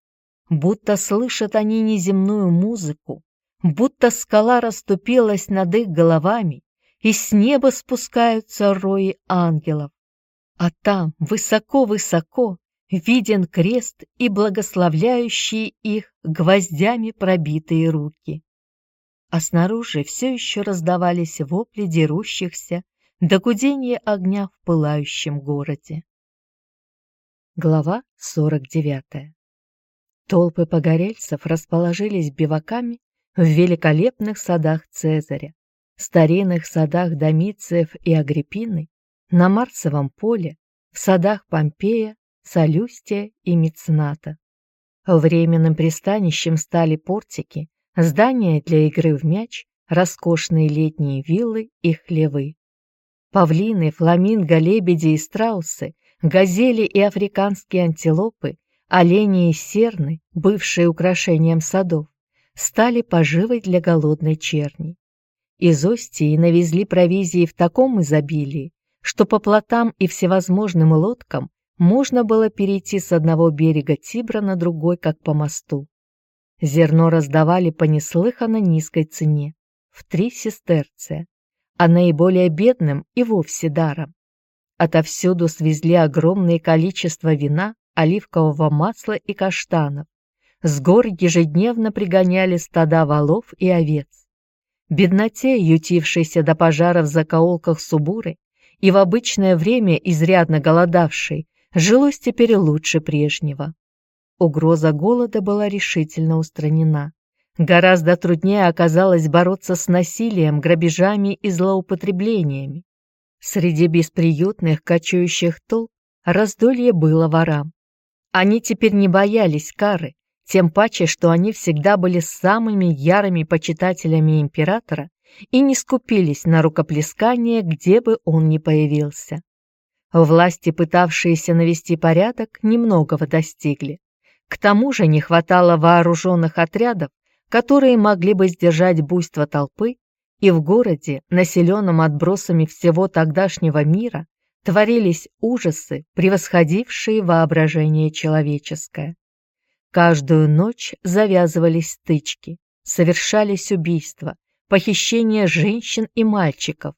будто слышат они неземную музыку, будто скала расступилась над их головами, и с неба спускаются рои ангелов. А там, высоко-высоко, виден крест и благословляющие их гвоздями пробитые руки. А снаружи все еще раздавались вопли дерущихся, до гудения огня в пылающем городе. Глава 49. Толпы погорельцев расположились биваками в великолепных садах Цезаря, старинных садах Домициев и Агриппины, на Марсовом поле, в садах Помпея, Солюстия и Мецната. Временным пристанищем стали портики, здания для игры в мяч, роскошные летние виллы и хлевы. Павлины, фламинго, лебеди и страусы, газели и африканские антилопы, олени и серны, бывшие украшением садов, стали поживой для голодной черни. Из Остии навезли провизии в таком изобилии, что по плотам и всевозможным лодкам можно было перейти с одного берега Тибра на другой, как по мосту. Зерно раздавали по неслыханно низкой цене, в три сестерция, а наиболее бедным и вовсе даром. Отовсюду свезли огромное количество вина, оливкового масла и каштанов. С гор ежедневно пригоняли стада волов и овец. Бедноте, ютившейся до пожара в закоулках Субуры и в обычное время изрядно голодавшей, жилось теперь лучше прежнего. Угроза голода была решительно устранена. Гораздо труднее оказалось бороться с насилием, грабежами и злоупотреблениями. Среди бесприютных кочующих толп раздолье было ворам. Они теперь не боялись кары, тем паче, что они всегда были самыми ярыми почитателями императора и не скупились на рукоплескание, где бы он ни появился. Власти, пытавшиеся навести порядок, немногого достигли. К тому же не хватало вооруженных отрядов, которые могли бы сдержать буйство толпы, и в городе, населенном отбросами всего тогдашнего мира, творились ужасы, превосходившие воображение человеческое. Каждую ночь завязывались стычки, совершались убийства, похищения женщин и мальчиков.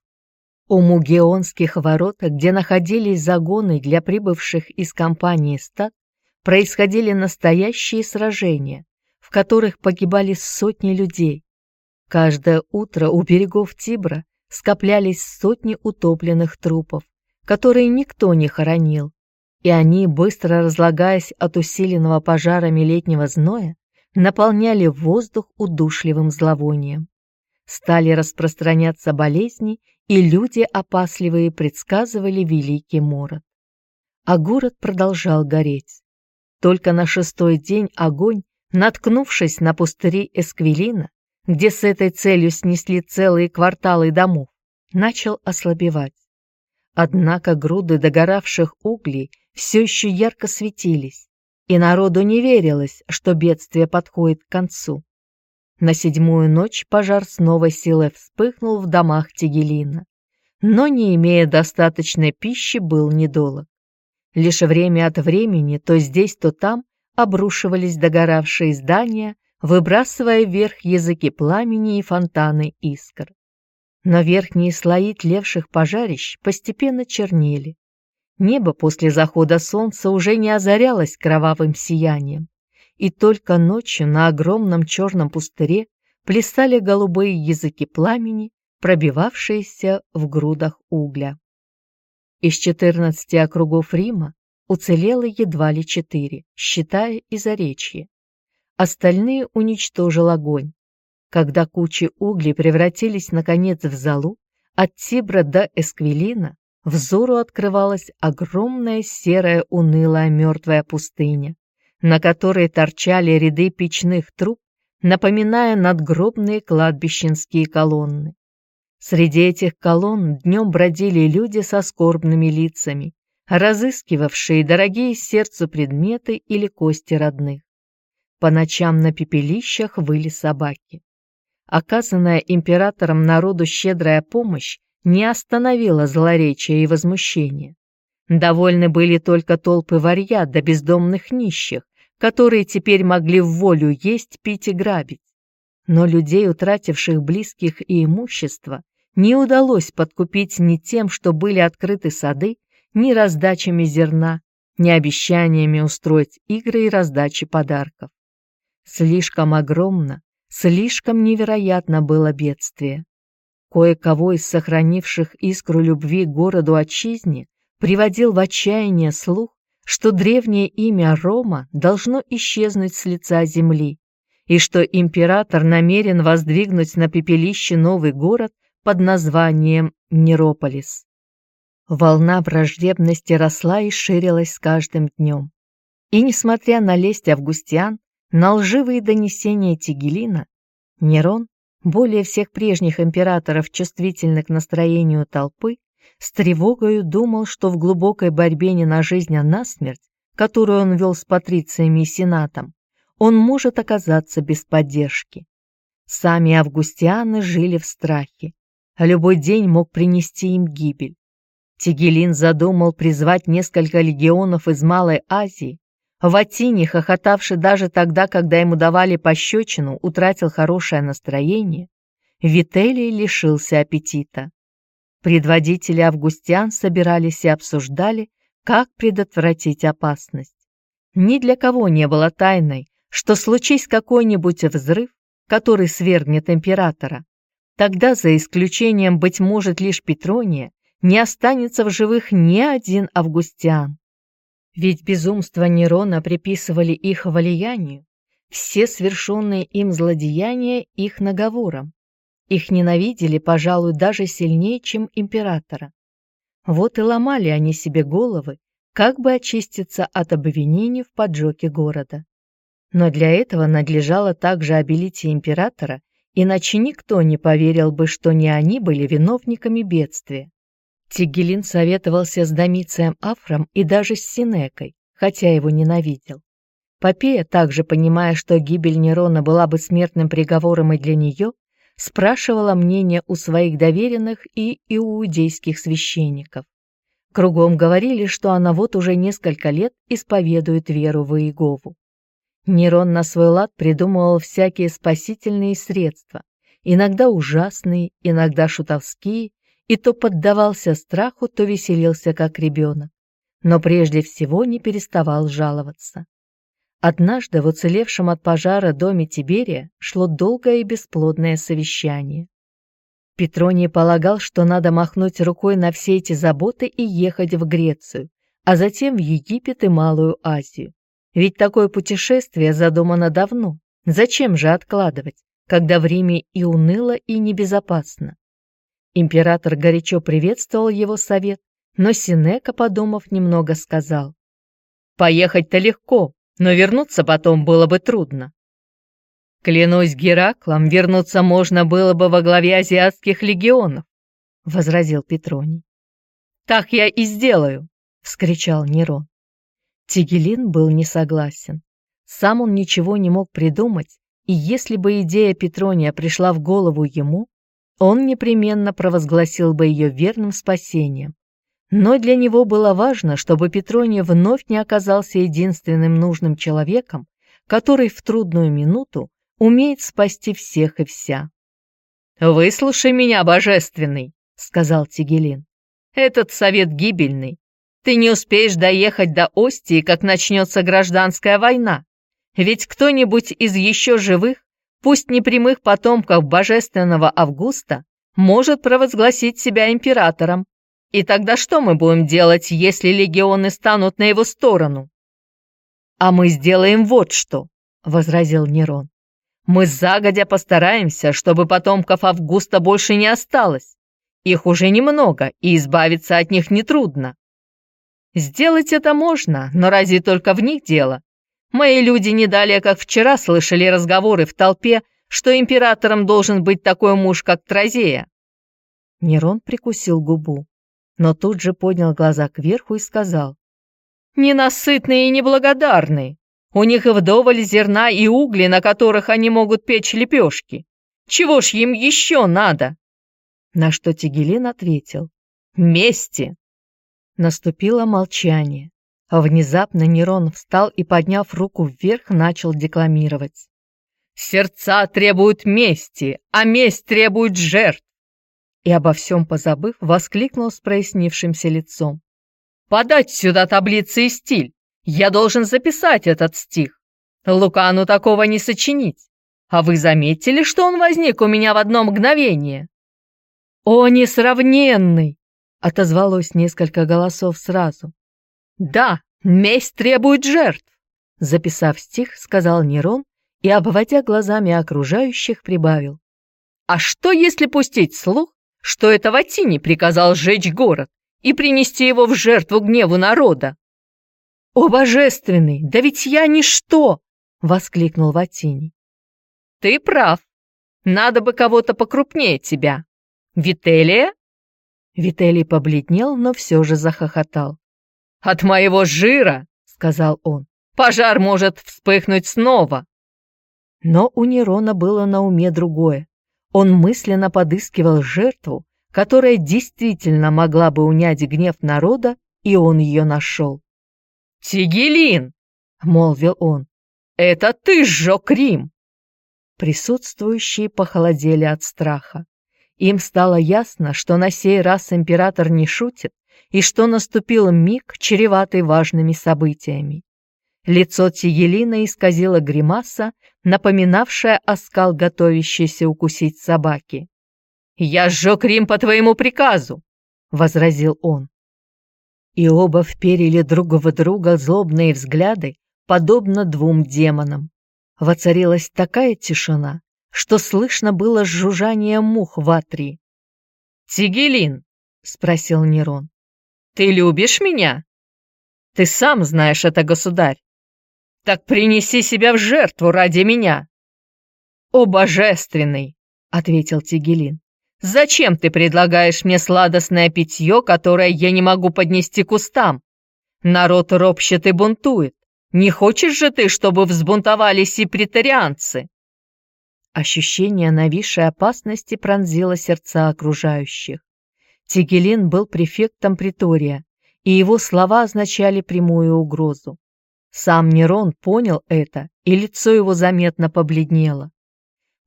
У мугеонских ворот, где находились загоны для прибывших из компании стад, происходили настоящие сражения, в которых погибали сотни людей. Каждое утро у берегов Тибра скоплялись сотни утопленных трупов, которые никто не хоронил, и они, быстро разлагаясь от усиленного пожарами летнего зноя, наполняли воздух удушливым зловонием. Стали распространяться болезни, и люди опасливые предсказывали великий мород. А город продолжал гореть. Только на шестой день огонь, наткнувшись на пустыри Эсквилина, где с этой целью снесли целые кварталы домов, начал ослабевать. Однако груды догоравших углей все еще ярко светились, и народу не верилось, что бедствие подходит к концу. На седьмую ночь пожар с новой силой вспыхнул в домах Тигелина, но, не имея достаточной пищи, был недолог. Лишь время от времени то здесь, то там обрушивались догоравшие здания, выбрасывая вверх языки пламени и фонтаны искр. Но верхние слои тлевших пожарищ постепенно чернели. Небо после захода солнца уже не озарялось кровавым сиянием, и только ночью на огромном черном пустыре плясали голубые языки пламени, пробивавшиеся в грудах угля. Из 14 округов Рима уцелело едва ли четыре, считая и Заречье. Остальные уничтожил огонь. Когда кучи углей превратились наконец в золу, от Тибра до Эсквилина взору открывалась огромная серая унылая мертвая пустыня, на которой торчали ряды печных труб, напоминая надгробные кладбищенские колонны. Среди этих колонн днем бродили люди со скорбными лицами, разыскивавшие дорогие сердцу предметы или кости родных. По ночам на пепелищах выли собаки. Оказанная императором народу щедрая помощь не остановила злоречия и возмущения. Довольны были только толпы варьят да бездомных нищих, которые теперь могли в волю есть, пить и грабить. Но людей, утративших близких и имущество, не удалось подкупить ни тем, что были открыты сады, ни раздачами зерна, ни обещаниями устроить игры и раздачи подарков. Слишком огромно, слишком невероятно было бедствие. Кое-кого из сохранивших искру любви к городу-отчизне приводил в отчаяние слух, что древнее имя Рома должно исчезнуть с лица земли, и что император намерен воздвигнуть на пепелище новый город под названием Нерополис. Волна враждебности росла и ширилась с каждым днем. И, несмотря на лесть августиан, на лживые донесения Тигелина, Нерон, более всех прежних императоров чувствительный к настроению толпы, с тревогою думал, что в глубокой борьбе не на жизнь, а на смерть, которую он вел с патрициями и сенатом, он может оказаться без поддержки. Сами августианы жили в страхе, а любой день мог принести им гибель. Тигелин задумал призвать несколько легионов из Малой Азии. Ватини, хохотавший даже тогда, когда ему давали пощечину, утратил хорошее настроение. Вителий лишился аппетита. Предводители августян собирались и обсуждали, как предотвратить опасность. Ни для кого не было тайной, что случись какой-нибудь взрыв, который свергнет императора, Тогда, за исключением, быть может, лишь Петрония, не останется в живых ни один августиан. Ведь безумство Нерона приписывали их влиянию, все свершенные им злодеяния их наговором. Их ненавидели, пожалуй, даже сильнее, чем императора. Вот и ломали они себе головы, как бы очиститься от обвинений в поджоге города. Но для этого надлежало также обелить императора иначе никто не поверил бы, что не они были виновниками бедствия. Тигелин советовался с Домицием Афром и даже с Синекой, хотя его ненавидел. Попея, также понимая, что гибель Нерона была бы смертным приговором и для нее, спрашивала мнение у своих доверенных и иудейских священников. Кругом говорили, что она вот уже несколько лет исповедует веру в Иегову. Нерон на свой лад придумывал всякие спасительные средства, иногда ужасные, иногда шутовские, и то поддавался страху, то веселился как ребенок, но прежде всего не переставал жаловаться. Однажды в уцелевшем от пожара доме Тиберия шло долгое и бесплодное совещание. Петроний полагал, что надо махнуть рукой на все эти заботы и ехать в Грецию, а затем в Египет и Малую Азию. Ведь такое путешествие задумано давно. Зачем же откладывать, когда время и уныло, и небезопасно? Император горячо приветствовал его совет, но Синека, подумав немного, сказал. «Поехать-то легко, но вернуться потом было бы трудно. Клянусь Гераклом, вернуться можно было бы во главе азиатских легионов, возразил Петроний. Так я и сделаю, вскричал Нерон. Тигелин был не согласен. Сам он ничего не мог придумать, и если бы идея Петрония пришла в голову ему, он непременно провозгласил бы ее верным спасением. Но для него было важно, чтобы Петроний вновь не оказался единственным нужным человеком, который в трудную минуту умеет спасти всех и вся. «Выслушай меня, божественный», — сказал Тигелин. «Этот совет гибельный. Ты не успеешь доехать до Остии, как начнется гражданская война. Ведь кто-нибудь из еще живых, пусть не прямых потомков божественного Августа, может провозгласить себя императором, и тогда что мы будем делать, если легионы станут на его сторону? А мы сделаем вот что, возразил Нерон. Мы загодя постараемся, чтобы потомков Августа больше не осталось. Их уже немного, и избавиться от них нетрудно. Сделать это можно, но разве только в них дело? Мои люди не далее, как вчера, слышали разговоры в толпе, что императором должен быть такой муж, как Тразея. Нерон прикусил губу но тут же поднял глаза кверху и сказал. «Ненасытные и неблагодарные. У них и вдоволь зерна и угли, на которых они могут печь лепешки. Чего ж им еще надо?» На что Тигелин ответил. «Мести!» Наступило молчание. Внезапно Нерон встал и, подняв руку вверх, начал декламировать. «Сердца требуют мести, а месть требует жертв и, обо всем позабыв, воскликнул с прояснившимся лицом. «Подать сюда таблицы и стиль! Я должен записать этот стих! Лукану такого не сочинить! А вы заметили, что он возник у меня в одно мгновение?» «О, несравненный!» — отозвалось несколько голосов сразу. «Да, месть требует жертв!» Записав стих, сказал Нерон и, обводя глазами окружающих, прибавил. «А что, если пустить слух, что это Ватини приказал сжечь город и принести его в жертву гневу народа. «О, божественный, да ведь я ничто!» — воскликнул Ватини. «Ты прав. Надо бы кого-то покрупнее тебя. Вителия?» Вителий побледнел, но все же захохотал. «От моего жира!» — сказал он. «Пожар может вспыхнуть снова!» Но у Нерона было на уме другое. Он мысленно подыскивал жертву, которая действительно могла бы унять гнев народа, и он ее нашел. «Тигелин!» — молвил он. «Это ты сжег Рим!» Присутствующие похолодели от страха. Им стало ясно, что на сей раз император не шутит и что наступил миг, чреватый важными событиями. Лицо Тигелина исказило гримаса, напоминавшая оскал готовящейся укусить собаки. «Я сжег Рим по твоему приказу!» — возразил он. И оба вперили друг в друга злобные взгляды, подобно двум демонам. Воцарилась такая тишина, что слышно было жужжание мух в атрии. «Тигелин!» — спросил Нерон. «Ты любишь меня?» «Ты сам знаешь это, государь!» Так принеси себя в жертву ради меня. О, божественный, ответил Тигелин. Зачем ты предлагаешь мне сладостное питье, которое я не могу поднести к устам? Народ ропщет и бунтует. Не хочешь же ты, чтобы взбунтовались и претарианцы? Ощущение нависшей опасности пронзило сердца окружающих. Тигелин был префектом притория, и его слова означали прямую угрозу. Сам Нерон понял это, и лицо его заметно побледнело.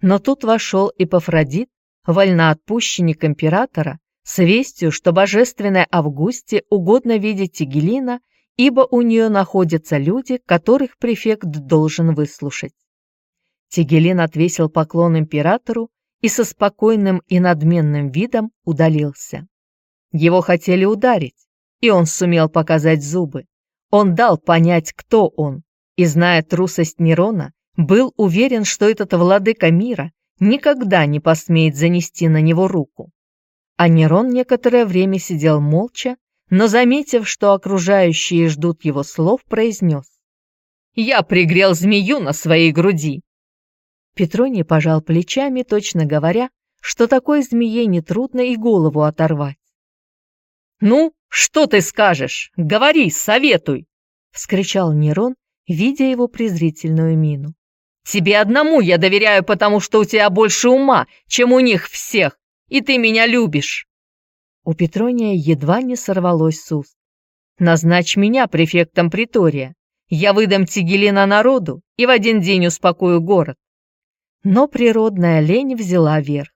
Но тут вошел Эпофродит, вольноотпущенник императора, с вестью, что божественной Августе угодно видеть Тигелина ибо у нее находятся люди, которых префект должен выслушать. Тигелин отвесил поклон императору и со спокойным и надменным видом удалился. Его хотели ударить, и он сумел показать зубы. Он дал понять, кто он, и, зная трусость Нерона, был уверен, что этот владыка мира никогда не посмеет занести на него руку. А Нерон некоторое время сидел молча, но, заметив, что окружающие ждут его слов, произнес. «Я пригрел змею на своей груди!» Петроний пожал плечами, точно говоря, что такой змее нетрудно и голову оторвать. «Ну, что ты скажешь? Говори, советуй!» — вскричал Нерон, видя его презрительную мину. «Тебе одному я доверяю, потому что у тебя больше ума, чем у них всех, и ты меня любишь!» У Петрония едва не сорвалось с уст. «Назначь меня префектом притория. Я выдам Тигелина народу и в один день успокою город. Но природная лень взяла верх.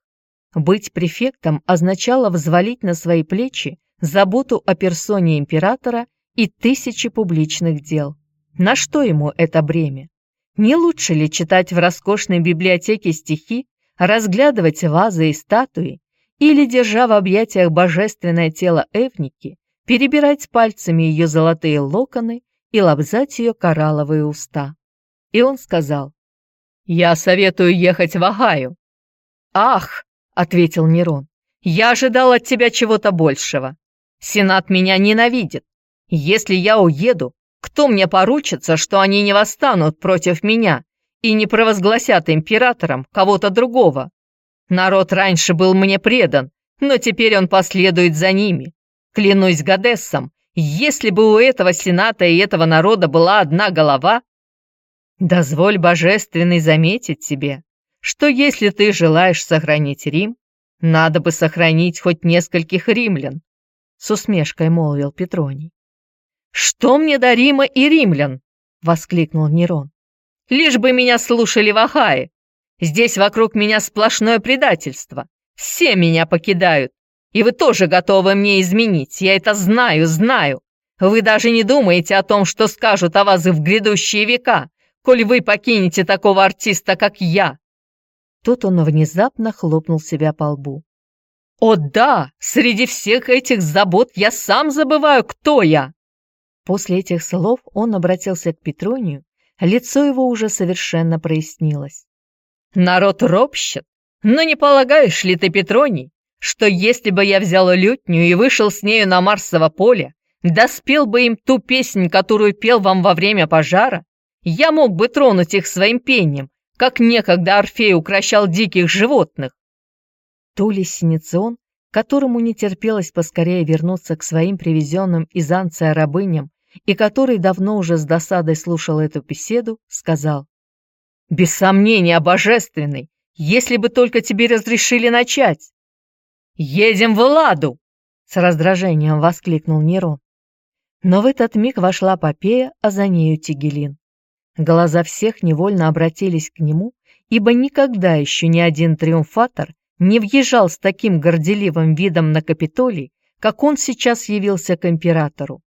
Быть префектом означало взвалить на свои плечи заботу о персоне императора и тысячи публичных дел. На что ему это бремя? Не лучше ли читать в роскошной библиотеке стихи, разглядывать вазы и статуи, или, держа в объятиях божественное тело Эвники, перебирать пальцами ее золотые локоны и лобзать ее коралловые уста? И он сказал, «Я советую ехать в Агаю». «Ах!» — ответил Нерон. «Я ожидал от тебя чего-то большего. Сенат меня ненавидит. Если я уеду, кто мне поручится, что они не восстанут против меня и не провозгласят императором кого-то другого? Народ раньше был мне предан, но теперь он последует за ними. Клянусь Гадессом, если бы у этого сената и этого народа была одна голова, Дозволь божественный заметить тебе, что если ты желаешь сохранить Рим, надо бы сохранить хоть нескольких римлян, с усмешкой молвил Петроний. Что мне до Рима и римлян? воскликнул Нерон. Лишь бы меня слушали в Ахае. Здесь вокруг меня сплошное предательство. Все меня покидают. И вы тоже готовы мне изменить. Я это знаю, знаю. Вы даже не думаете о том, что скажут о вас в грядущие века коль вы покинете такого артиста, как я!» Тут он внезапно хлопнул себя по лбу. «О да, среди всех этих забот я сам забываю, кто я!» После этих слов он обратился к Петронию, лицо его уже совершенно прояснилось. «Народ ропщет, но не полагаешь ли ты, Петроний, что если бы я взял лютню и вышел с нею на Марсово поле, да спел бы им ту песнь, которую пел вам во время пожара, я мог бы тронуть их своим пением, как некогда Орфей укращал диких животных. Тули Синицион, которому не терпелось поскорее вернуться к своим привезенным из Анция рабыням и который давно уже с досадой слушал эту беседу, сказал, «Без сомнения, божественный, если бы только тебе разрешили начать!» «Едем в Ладу!» — с раздражением воскликнул Нерон. Но в этот миг вошла Попея, а за нею Тигелин. Глаза всех невольно обратились к нему, ибо никогда еще ни один триумфатор не въезжал с таким горделивым видом на Капитолий, как он сейчас явился к императору.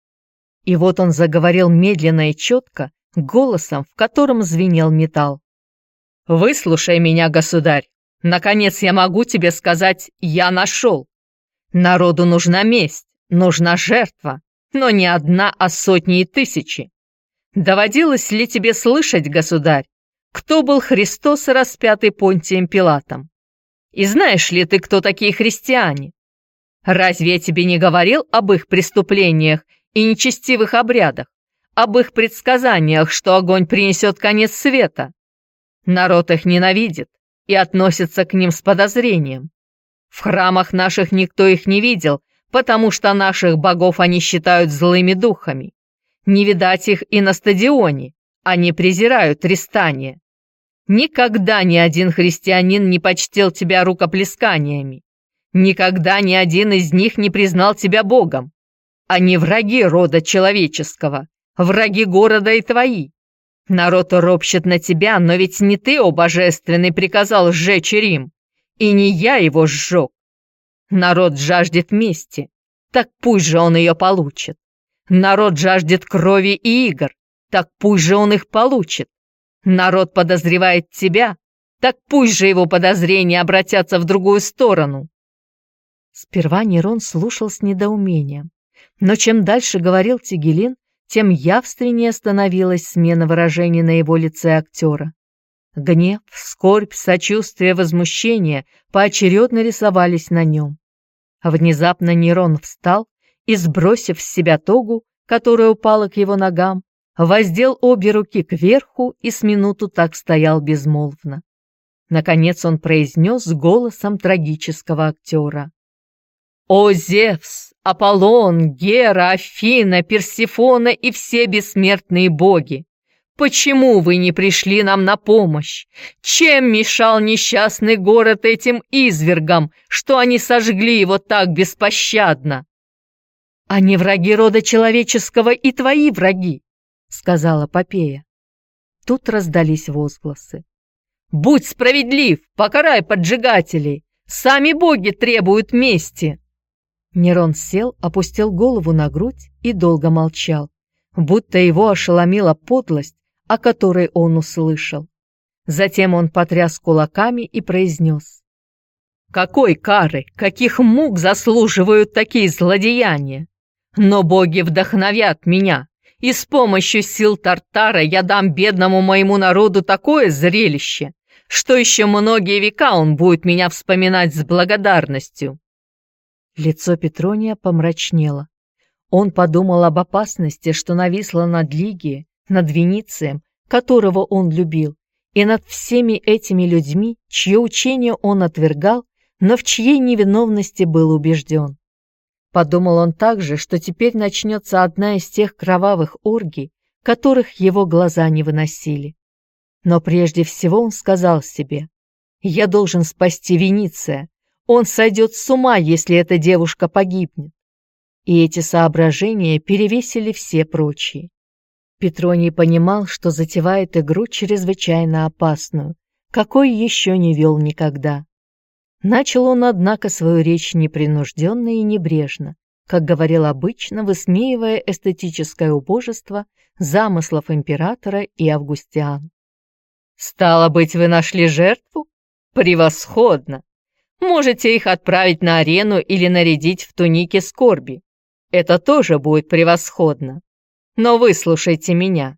И вот он заговорил медленно и четко, голосом, в котором звенел металл. «Выслушай меня, государь! Наконец я могу тебе сказать, я нашел! Народу нужна месть, нужна жертва, но не одна, а сотни и тысячи. Доводилось ли тебе слышать, государь, кто был Христос, распятый Понтием Пилатом? И знаешь ли ты, кто такие христиане? Разве я тебе не говорил об их преступлениях и нечестивых обрядах, об их предсказаниях, что огонь принесет конец света? Народ их ненавидит и относится к ним с подозрением. В храмах наших никто их не видел, потому что наших богов они считают злыми духами. Не видать их и на стадионе. Они презирают рестание. Никогда ни один христианин не почтил тебя рукоплесканиями. Никогда ни один из них не признал тебя Богом. Они враги рода человеческого, враги города и твои. Народ ропщет на тебя, но ведь не ты, о божественный, приказал сжечь Рим, и не я его сжег. Народ жаждет мести, так пусть же он ее получит. Народ жаждет крови и игр, так пусть же он их получит. Народ подозревает тебя, так пусть же его подозрения обратятся в другую сторону. Сперва Нерон слушал с недоумением, но чем дальше говорил Тигелин, тем явственнее становилась смена выражений на его лице актера. Гнев, скорбь, сочувствие, возмущение поочередно рисовались на нем. Внезапно Нерон встал и, сбросив с себя тогу, которая упала к его ногам, воздел обе руки кверху и с минуту так стоял безмолвно. Наконец он произнес голосом трагического актера. «О, Зевс, Аполлон, Гера, Афина, Персифона и все бессмертные боги! Почему вы не пришли нам на помощь? Чем мешал несчастный город этим извергам, что они сожгли его так беспощадно? Они враги рода человеческого и твои враги, сказала Попея. Тут раздались возгласы. Будь справедлив, покарай поджигателей. Сами боги требуют мести. Нерон сел, опустил голову на грудь и долго молчал, будто его ошеломила подлость, о которой он услышал. Затем он потряс кулаками и произнес. «Какой кары, каких мук заслуживают такие злодеяния? Но боги вдохновят меня, и с помощью сил Тартара я дам бедному моему народу такое зрелище, что еще многие века он будет меня вспоминать с благодарностью». Лицо Петрония помрачнело. Он подумал об опасности, что нависла над Лигией, над Веницием, которого он любил, и над всеми этими людьми, чье учение он отвергал, но в чьей невиновности был убежден. Подумал он также, что теперь начнется одна из тех кровавых оргий, которых его глаза не выносили. Но прежде всего он сказал себе, «Я должен спасти Вениция, он сойдет с ума, если эта девушка погибнет». И эти соображения перевесили все прочие. Петроний понимал, что затевает игру чрезвычайно опасную, какой еще не вел никогда. Начал он, однако, свою речь непринужденно и небрежно, как говорил обычно, высмеивая эстетическое убожество замыслов императора и августиан. «Стало быть, вы нашли жертву? Превосходно! Можете их отправить на арену или нарядить в тунике скорби. Это тоже будет превосходно. Но выслушайте меня.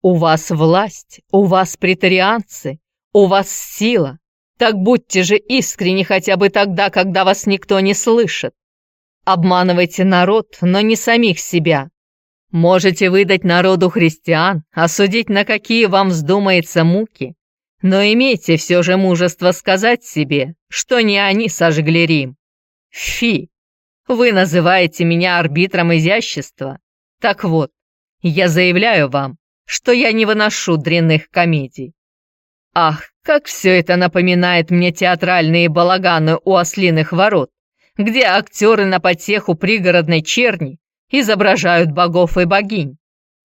У вас власть, у вас претарианцы, у вас сила. Так будьте же искренни хотя бы тогда, когда вас никто не слышит. Обманывайте народ, но не самих себя. Можете выдать народу христиан, осудить на какие вам вздумается муки, но имейте все же мужество сказать себе, что не они сожгли Рим. Фи! Вы называете меня арбитром изящества? Так вот, я заявляю вам, что я не выношу дрянных комедий. Ах, как все это напоминает мне театральные балаганы у ослиных ворот, где актеры на потеху пригородной черни изображают богов и богинь,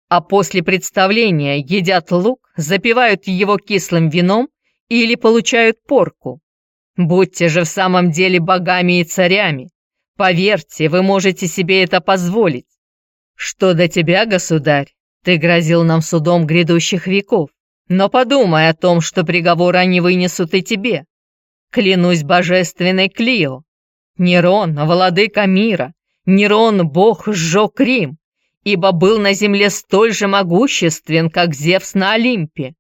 а после представления едят лук, запивают его кислым вином или получают порку. Будьте же в самом деле богами и царями. Поверьте, вы можете себе это позволить. «Что до тебя, государь? Ты грозил нам судом грядущих веков. Но подумай о том, что приговор они вынесут и тебе. Клянусь божественной Клио. Нерон, владыка мира, Нерон, бог, сжег Рим, ибо был на земле столь же могуществен, как Зевс на Олимпе.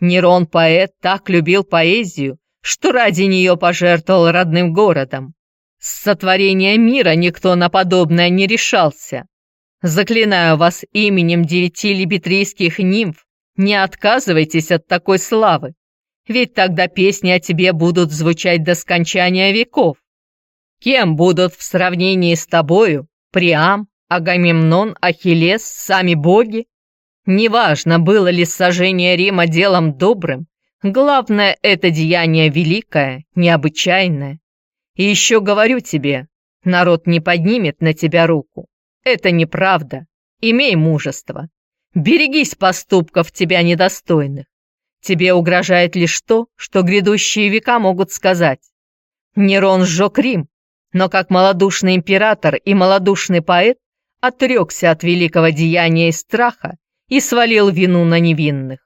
Нерон, поэт, так любил поэзию, что ради нее пожертвовал родным городом. С сотворения мира никто на подобное не решался. Заклинаю вас именем девяти либетрийских нимф, не отказывайтесь от такой славы, ведь тогда песни о тебе будут звучать до скончания веков. Кем будут в сравнении с тобою Приам, Агамемнон, Ахиллес, сами боги? Неважно, было ли сожжение Рима делом добрым, главное — это деяние великое, необычайное. И еще говорю тебе, народ не поднимет на тебя руку, это неправда. Имей мужество. Берегись поступков тебя недостойных. Тебе угрожает лишь то, что грядущие века могут сказать. Нерон сжег Рим, но как малодушный император и малодушный поэт отрекся от великого деяния и страха и свалил вину на невинных.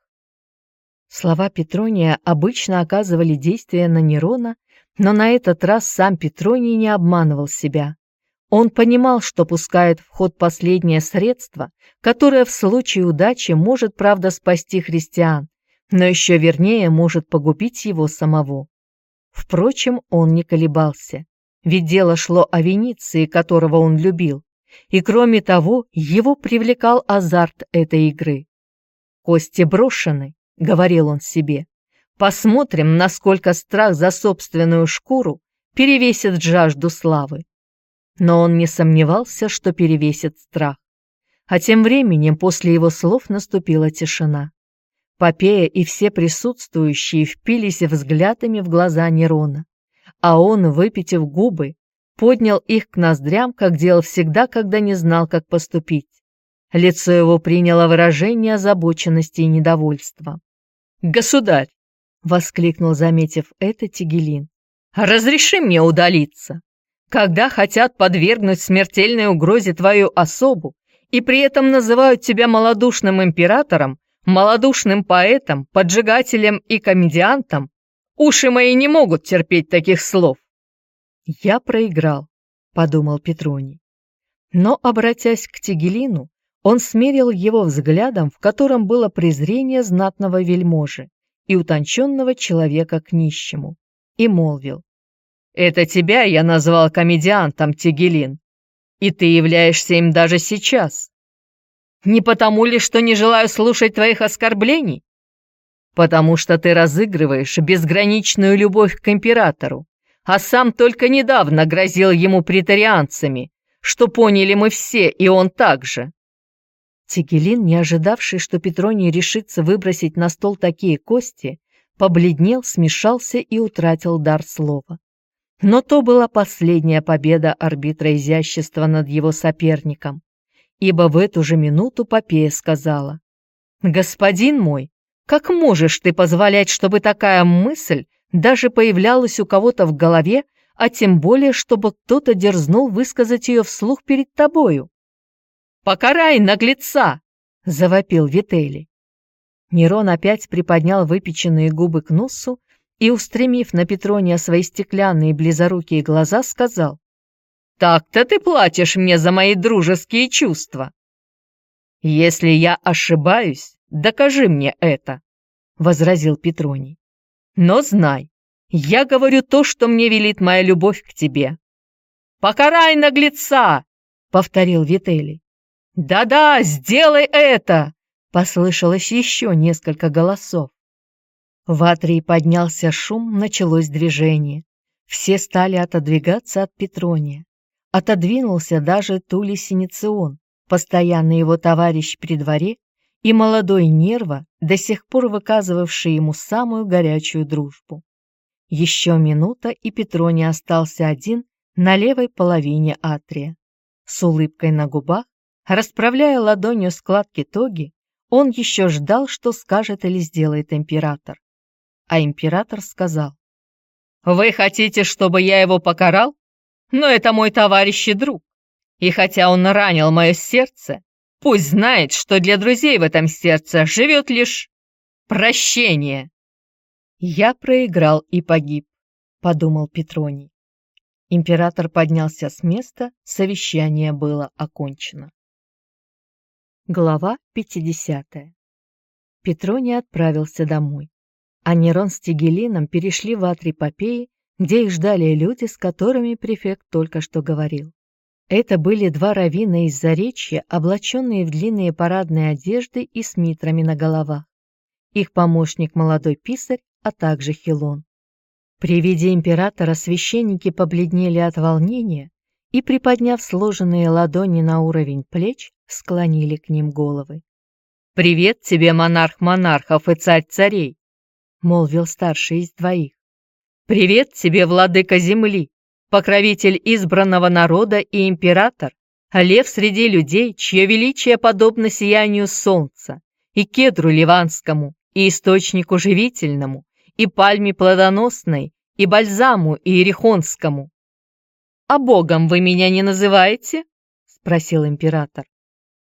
Слова Петрония обычно оказывали действие на Нерона, но на этот раз сам Петроний не обманывал себя. Он понимал, что пускает в ход последнее средство, которое в случае удачи может, правда, спасти христиан, но еще вернее может погубить его самого. Впрочем, он не колебался, ведь дело шло о Венеции, которого он любил, и кроме того, его привлекал азарт этой игры. «Кости брошены», — говорил он себе. «Посмотрим, насколько страх за собственную шкуру перевесит жажду славы». Но он не сомневался, что перевесит страх. А тем временем после его слов наступила тишина. Попея и все присутствующие впились взглядами в глаза Нерона, а он, выпитив губы, поднял их к ноздрям, как делал всегда, когда не знал, как поступить. Лицо его приняло выражение озабоченности и недовольства. «Государь!» — воскликнул, заметив это Тигелин. «Разреши мне удалиться. Когда хотят подвергнуть смертельной угрозе твою особу и при этом называют тебя малодушным императором, малодушным поэтом, поджигателем и комедиантом, уши мои не могут терпеть таких слов. «Я проиграл», — подумал Петроний. Но, обратясь к Тигелину, он смерил его взглядом, в котором было презрение знатного вельможи и утонченного человека к нищему, и молвил. «Это тебя я назвал комедиантом, Тигелин, и ты являешься им даже сейчас. Не потому ли, что не желаю слушать твоих оскорблений? Потому что ты разыгрываешь безграничную любовь к императору, а сам только недавно грозил ему претарианцами, что поняли мы все, и он также. Тигелин, не ожидавший, что Петроний решится выбросить на стол такие кости, побледнел, смешался и утратил дар слова. Но то была последняя победа арбитра изящества над его соперником, ибо в эту же минуту Попея сказала, «Господин мой, как можешь ты позволять, чтобы такая мысль даже появлялась у кого-то в голове, а тем более, чтобы кто-то дерзнул высказать ее вслух перед тобою. «Покарай наглеца!» — завопил Вители. Нерон опять приподнял выпеченные губы к носу и, устремив на Петрония свои стеклянные близорукие глаза, сказал, «Так-то ты платишь мне за мои дружеские чувства!» «Если я ошибаюсь, докажи мне это», — возразил Петроний. Но знай, я говорю то, что мне велит моя любовь к тебе. «Покарай наглеца!» — повторил Вителий. «Да-да, сделай это!» — послышалось еще несколько голосов. В Атрии поднялся шум, началось движение. Все стали отодвигаться от Петрония. Отодвинулся даже Тули Синицион, постоянный его товарищ при дворе и молодой Нерва, до сих пор выказывавший ему самую горячую дружбу. Еще минута, и Петроний остался один на левой половине атрия. С улыбкой на губах, расправляя ладонью складки тоги, он еще ждал, что скажет или сделает император. А император сказал, «Вы хотите, чтобы я его покарал? Но это мой товарищ и друг. И хотя он ранил мое сердце, Пусть знает, что для друзей в этом сердце живет лишь прощение. Я проиграл и погиб, подумал Петроний. Император поднялся с места, совещание было окончено. Глава 50. Петроний отправился домой. А Нерон с Тигелином перешли в Атрипопеи, где их ждали люди, с которыми префект только что говорил. Это были два равина из Заречья, облаченные в длинные парадные одежды и с митрами на головах. Их помощник молодой писарь, а также Хилон. При виде императора священники побледнели от волнения и, приподняв сложенные ладони на уровень плеч, склонили к ним головы. «Привет тебе, монарх монархов и царь царей!» — молвил старший из двоих. «Привет тебе, владыка земли!» покровитель избранного народа и император, лев среди людей, чье величие подобно сиянию солнца, и кедру ливанскому, и источнику живительному, и пальме плодоносной, и бальзаму иерихонскому. «А богом вы меня не называете?» — спросил император.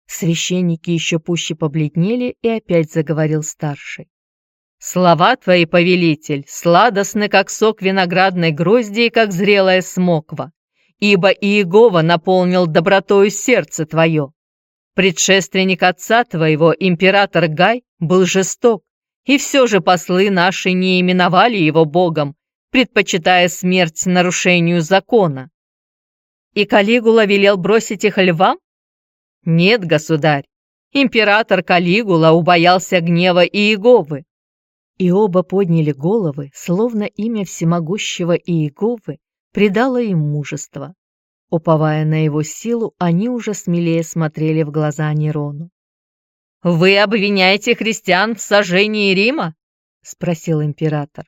Священники еще пуще побледнели, и опять заговорил старший. «Слова твои, повелитель, сладостны, как сок виноградной грозди и как зрелая смоква, ибо Иегова наполнил добротою сердце твое. Предшественник отца твоего, император Гай, был жесток, и все же послы наши не именовали его богом, предпочитая смерть нарушению закона. И Калигула велел бросить их львам? Нет, государь, император Калигула убоялся гнева Иеговы. И оба подняли головы, словно имя всемогущего Иеговы придало им мужество. Уповая на его силу, они уже смелее смотрели в глаза Нерону. «Вы обвиняете христиан в сожжении Рима?» — спросил император.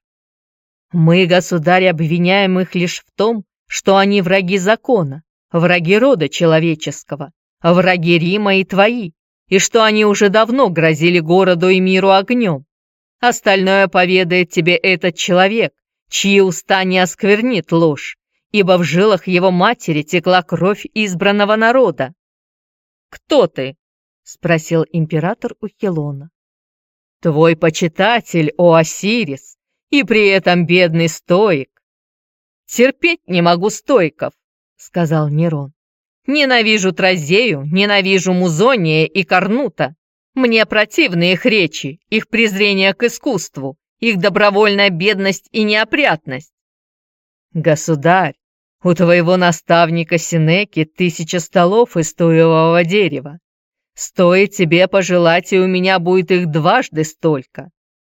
«Мы, государь, обвиняем их лишь в том, что они враги закона, враги рода человеческого, враги Рима и твои, и что они уже давно грозили городу и миру огнем. Остальное поведает тебе этот человек, чьи уста не осквернит ложь, ибо в жилах его матери текла кровь избранного народа. Кто ты? — спросил император у Хелона. «Твой почитатель, о Осирис, и при этом бедный стоик». «Терпеть не могу стойков», — сказал Нерон. «Ненавижу Тразею, ненавижу Музония и Корнута. Мне противны их речи, их презрение к искусству, их добровольная бедность и неопрятность». «Государь, у твоего наставника Синеки тысяча столов из туевого дерева. Стоит тебе пожелать, и у меня будет их дважды столько.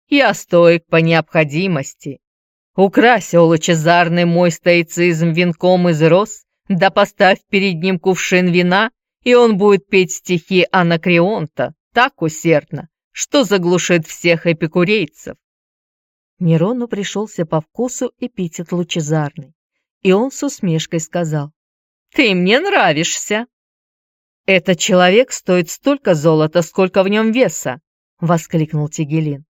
Я стоек по необходимости. Укрась, о лучезарный мой стоицизм венком из роз, да поставь перед ним кувшин вина, и он будет петь стихи Анакреонта так усердно, что заглушит всех эпикурейцев. Нерону пришелся по вкусу эпитет лучезарный, и он с усмешкой сказал, «Ты мне нравишься!» «Этот человек стоит столько золота, сколько в нем веса!» — воскликнул Тигелин.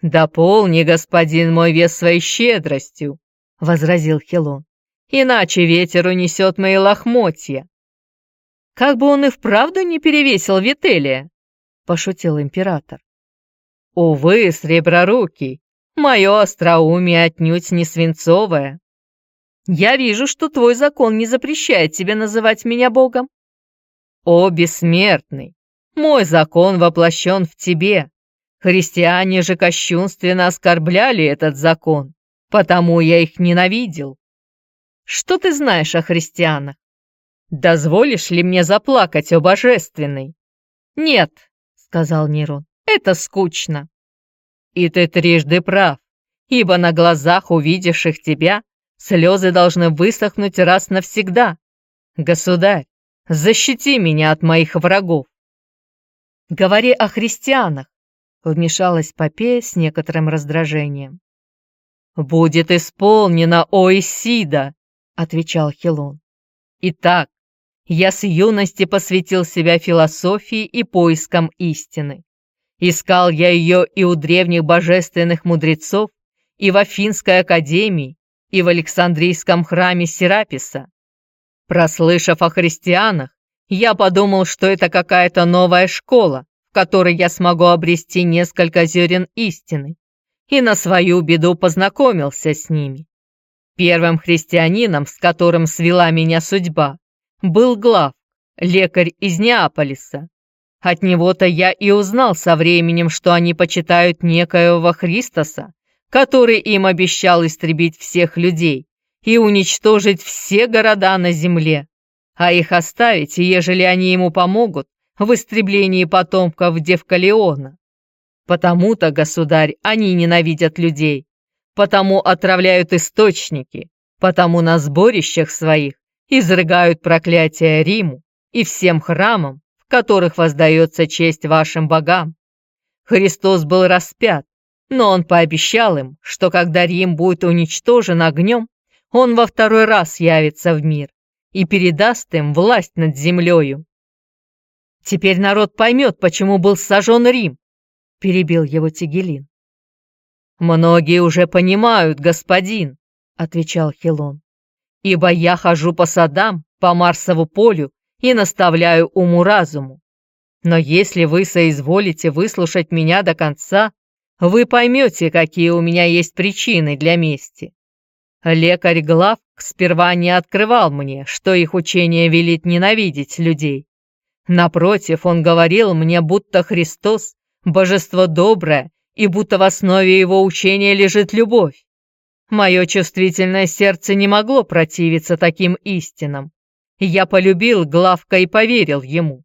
«Дополни, господин мой, вес своей щедростью!» — возразил Хелон. «Иначе ветер унесет мои лохмотья!» «Как бы он и вправду не перевесил Вителия!» — пошутил император. «Увы, среброрукий, мое остроумие отнюдь не свинцовое. Я вижу, что твой закон не запрещает тебе называть меня богом. «О, бессмертный! Мой закон воплощен в тебе. Христиане же кощунственно оскорбляли этот закон, потому я их ненавидел. Что ты знаешь о христианах? Дозволишь ли мне заплакать, о божественный?» «Нет», — сказал Нерон, — «это скучно». «И ты трижды прав, ибо на глазах увидевших тебя слезы должны высохнуть раз навсегда. Государь, Защити меня от моих врагов!» «Говори о христианах!» — вмешалась Попея с некоторым раздражением. «Будет исполнено, о Исида!» — отвечал Хилон. «Итак, я с юности посвятил себя философии и поискам истины. Искал я ее и у древних божественных мудрецов, и в Афинской академии, и в Александрийском храме Сераписа. Прослышав о христианах, я подумал, что это какая-то новая школа, в которой я смогу обрести несколько зерен истины, и на свою беду познакомился с ними. Первым христианином, с которым свела меня судьба, был Глав, лекарь из Неаполиса. От него-то я и узнал со временем, что они почитают некоего Христоса, который им обещал истребить всех людей, и уничтожить все города на земле, а их оставить, ежели они ему помогут, в истреблении потомков Девкалиона. Потому-то, государь, они ненавидят людей, потому отравляют источники, потому на сборищах своих изрыгают проклятие Риму и всем храмам, в которых воздается честь вашим богам. Христос был распят, но он пообещал им, что когда Рим будет уничтожен огнем, он во второй раз явится в мир и передаст им власть над землею. Теперь народ поймет, почему был сожжен Рим, перебил его Тигелин. Многие уже понимают, господин, отвечал Хилон, ибо я хожу по садам, по Марсову полю и наставляю уму-разуму. Но если вы соизволите выслушать меня до конца, вы поймете, какие у меня есть причины для мести. Лекарь Главк сперва не открывал мне, что их учение велит ненавидеть людей. Напротив, он говорил мне, будто Христос – божество доброе, и будто в основе его учения лежит любовь. Мое чувствительное сердце не могло противиться таким истинам. Я полюбил Главка и поверил ему.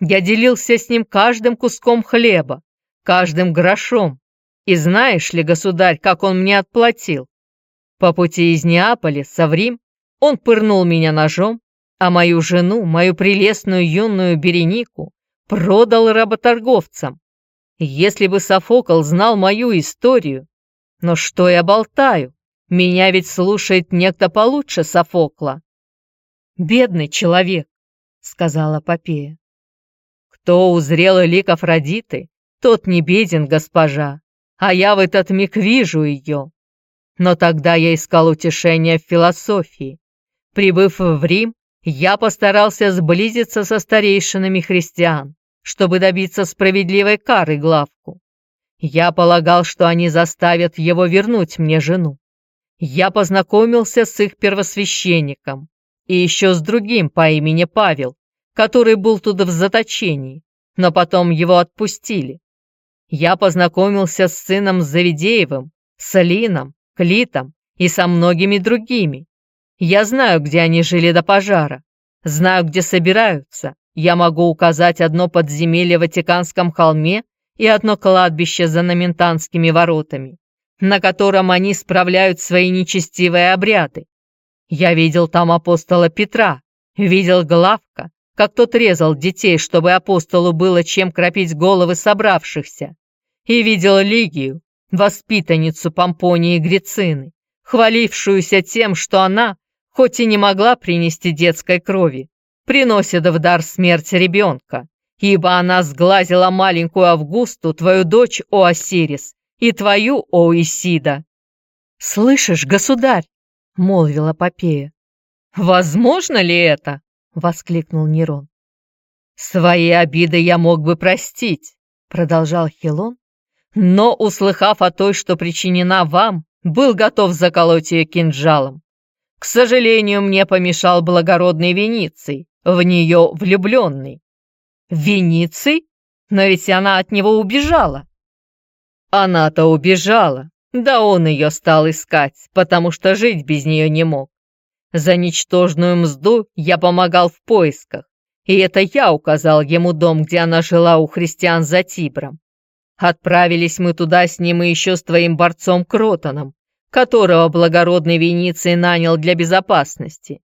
Я делился с ним каждым куском хлеба, каждым грошом. И знаешь ли, государь, как он мне отплатил? По пути из Неаполя в Рим он пырнул меня ножом, а мою жену, мою прелестную юную Беренику, продал работорговцам. Если бы Софокл знал мою историю... Но что я болтаю? Меня ведь слушает некто получше Софокла. Бедный человек, сказала Попея. Кто узрел лик Афродиты, тот не беден, госпожа, а я в этот миг вижу ее. Но тогда я искал утешения в философии. Прибыв в Рим, я постарался сблизиться со старейшинами христиан, чтобы добиться справедливой кары главку. Я полагал, что они заставят его вернуть мне жену. Я познакомился с их первосвященником и еще с другим по имени Павел, который был туда в заточении, но потом его отпустили. Я познакомился с сыном Завидеевым, с Алином, Клитом и со многими другими. Я знаю, где они жили до пожара, знаю, где собираются. Я могу указать одно подземелье в Ватиканском холме и одно кладбище за Наментанскими воротами, на котором они справляют свои нечестивые обряды. Я видел там апостола Петра, видел Главка, как тот резал детей, чтобы апостолу было чем кропить головы собравшихся, и видел Лигию, воспитанницу Помпонии Грицины, хвалившуюся тем, что она, хоть и не могла принести детской крови, приносит в дар смерть ребенка, ибо она сглазила маленькую Августу, твою дочь, о Осирис, и твою, о Исида. «Слышишь, государь?» — молвила Попея. «Возможно ли это?» — воскликнул Нерон. «Свои обиды я мог бы простить», — продолжал Хилон, «но, услыхав о той, что причинена вам, был готов заколоть ее кинжалом. К сожалению, мне помешал благородный Вениций, в нее влюбленный. Вениций? Но ведь она от него убежала. Она-то убежала, да он ее стал искать, потому что жить без нее не мог. За ничтожную мзду я помогал в поисках, и это я указал ему дом, где она жила у христиан за Тибром. Отправились мы туда с ним и еще с твоим борцом Кротоном, которого благородный Вениций нанял для безопасности.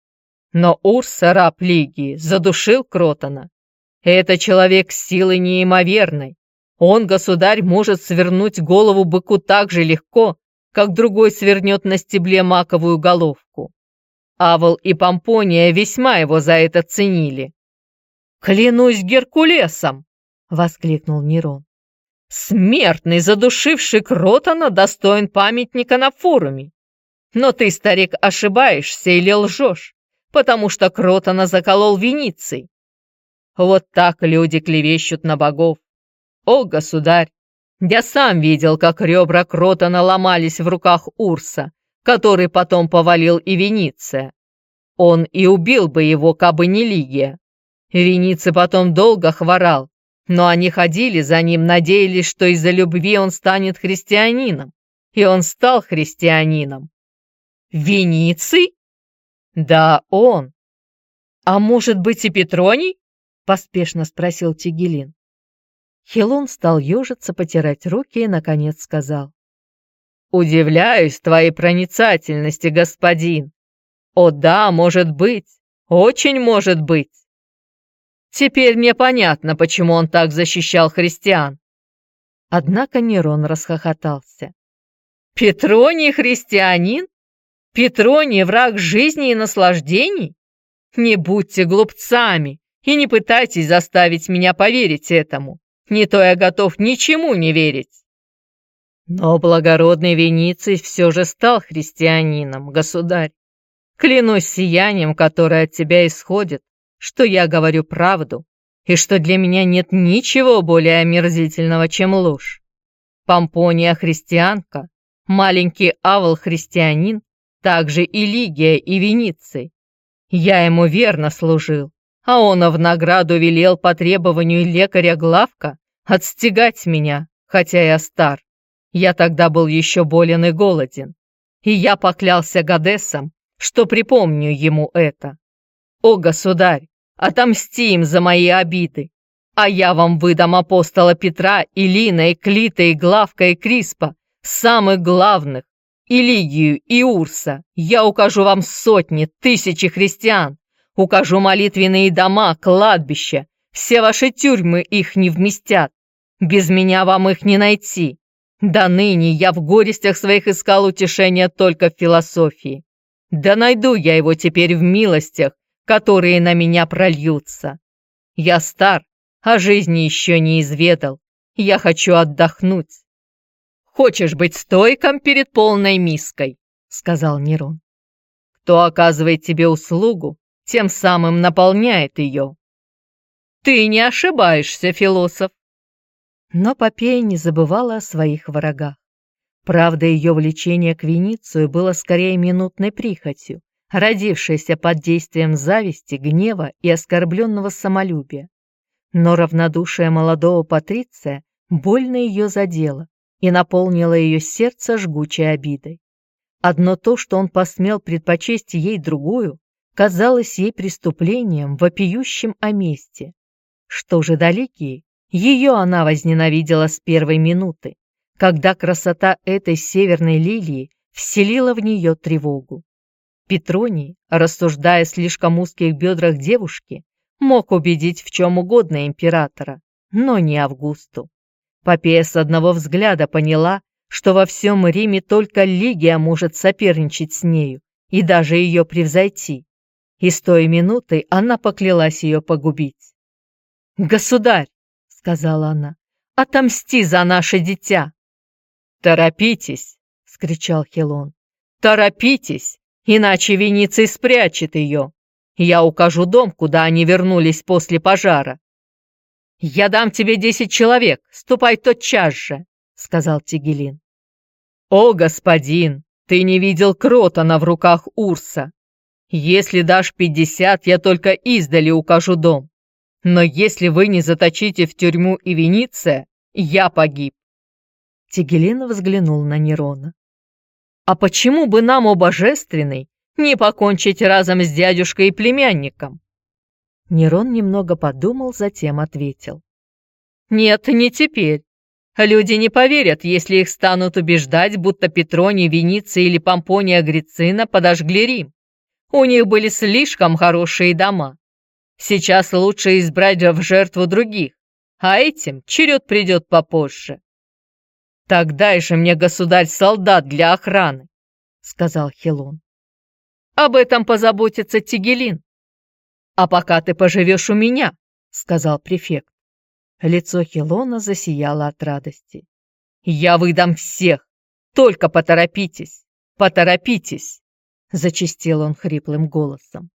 Но Урс, раб Лигии, задушил Кротона. Это человек с силой неимоверной, он, государь, может свернуть голову быку так же легко, как другой свернет на стебле маковую головку. Авол и Помпония весьма его за это ценили. «Клянусь Геркулесом!» — воскликнул Нерон. «Смертный, задушивший Кротона, достоин памятника на форуме. Но ты, старик, ошибаешься или лжешь, потому что Кротона заколол Вениций. Вот так люди клевещут на богов. «О, государь, я сам видел, как ребра Кротона ломались в руках Урса, который потом повалил и Вениция. Он и убил бы его, кабы не Лигия. Вениций потом долго хворал, но они ходили за ним, надеялись, что из-за любви он станет христианином. И он стал христианином. Вениций? Да, он. А может быть и Петроний? Поспешно спросил Тигелин. Хилон стал ежиться, потирать руки и, наконец, сказал. «Удивляюсь твоей проницательности, господин. О да, может быть, очень может быть. Теперь мне понятно, почему он так защищал христиан». Однако Нерон расхохотался. «Петроний христианин? Петроний враг жизни и наслаждений? Не будьте глупцами и не пытайтесь заставить меня поверить этому. Не то я готов ничему не верить. Но благородный Вениций все же стал христианином, государь. Клянусь сиянием, которое от тебя исходит, что я говорю правду и что для меня нет ничего более омерзительного, чем ложь. Помпония христианка, маленький Авл христианин, также и Лигия и Вениций. Я ему верно служил, а он в награду велел по требованию лекаря Главка отстегать меня, хотя я стар. Я тогда был еще болен и голоден. И я поклялся Гадесом, что припомню ему это. О, государь, отомсти им за мои обиды, а я вам выдам апостола Петра, и Лина, Клита, и Главка, и Криспа, самых главных, и Лигию, и Урса. Я укажу вам сотни, тысячи христиан, укажу молитвенные дома, кладбища, все ваши тюрьмы их не вместят. Без меня вам их не найти. Да ныне я в горестях своих искал утешения только в философии. Да найду я его теперь в милостях, которые на меня прольются. Я стар, а жизни еще не изведал. Я хочу отдохнуть. Хочешь быть стойком перед полной миской, сказал Нерон. Кто оказывает тебе услугу, тем самым наполняет ее. Ты не ошибаешься, философ. Но Попея не забывала о своих врагах. Правда, ее влечение к Веницию было скорее минутной прихотью, родившейся под действием зависти, гнева и оскорбленного самолюбия. Но равнодушие молодого Патриция больно ее задело и наполнило ее сердце жгучей обидой. Одно то, что он посмел предпочесть ей другую, казалось ей преступлением, вопиющим о мести. Что же далекие, ее она возненавидела с первой минуты, когда красота этой северной лилии вселила в нее тревогу. Петроний, рассуждая о слишком узких бедрах девушки, мог убедить в чем угодно императора, но не Августу. Попея с одного взгляда поняла, что во всем Риме только Лигия может соперничать с нею и даже ее превзойти. И с той минуты она поклялась ее погубить. «Государь!» Сказала она. «Отомсти за наше дитя!» «Торопитесь!» — скричал Хелон. «Торопитесь, иначе Вениций спрячет ее. Я укажу дом, куда они вернулись после пожара». «Я дам тебе десять человек, ступай тотчас же», — сказал Тигелин. «О, господин, ты не видел Кротона в руках Урса. Если дашь пятьдесят, я только издали укажу дом. Но если вы не заточите в тюрьму и Вениция, я погиб. Тигелин взглянул на Нерона. А почему бы нам, о божественный, не покончить разом с дядюшкой и племянником? Нерон немного подумал, затем ответил. Нет, не теперь. Люди не поверят, если их станут убеждать, будто Петроний, Вениция или Помпония Грицина подожгли Рим. У них были слишком хорошие дома. Сейчас лучше избрать в жертву других, а этим черед придет попозже. «Так дай же мне, государь, солдат для охраны», — сказал Хилон. «Об этом позаботится Тигелин. А пока ты поживешь у меня», — сказал префект. Лицо Хилона засияло от радости. «Я выдам всех! Только поторопитесь! Поторопитесь!» — зачастил он хриплым голосом.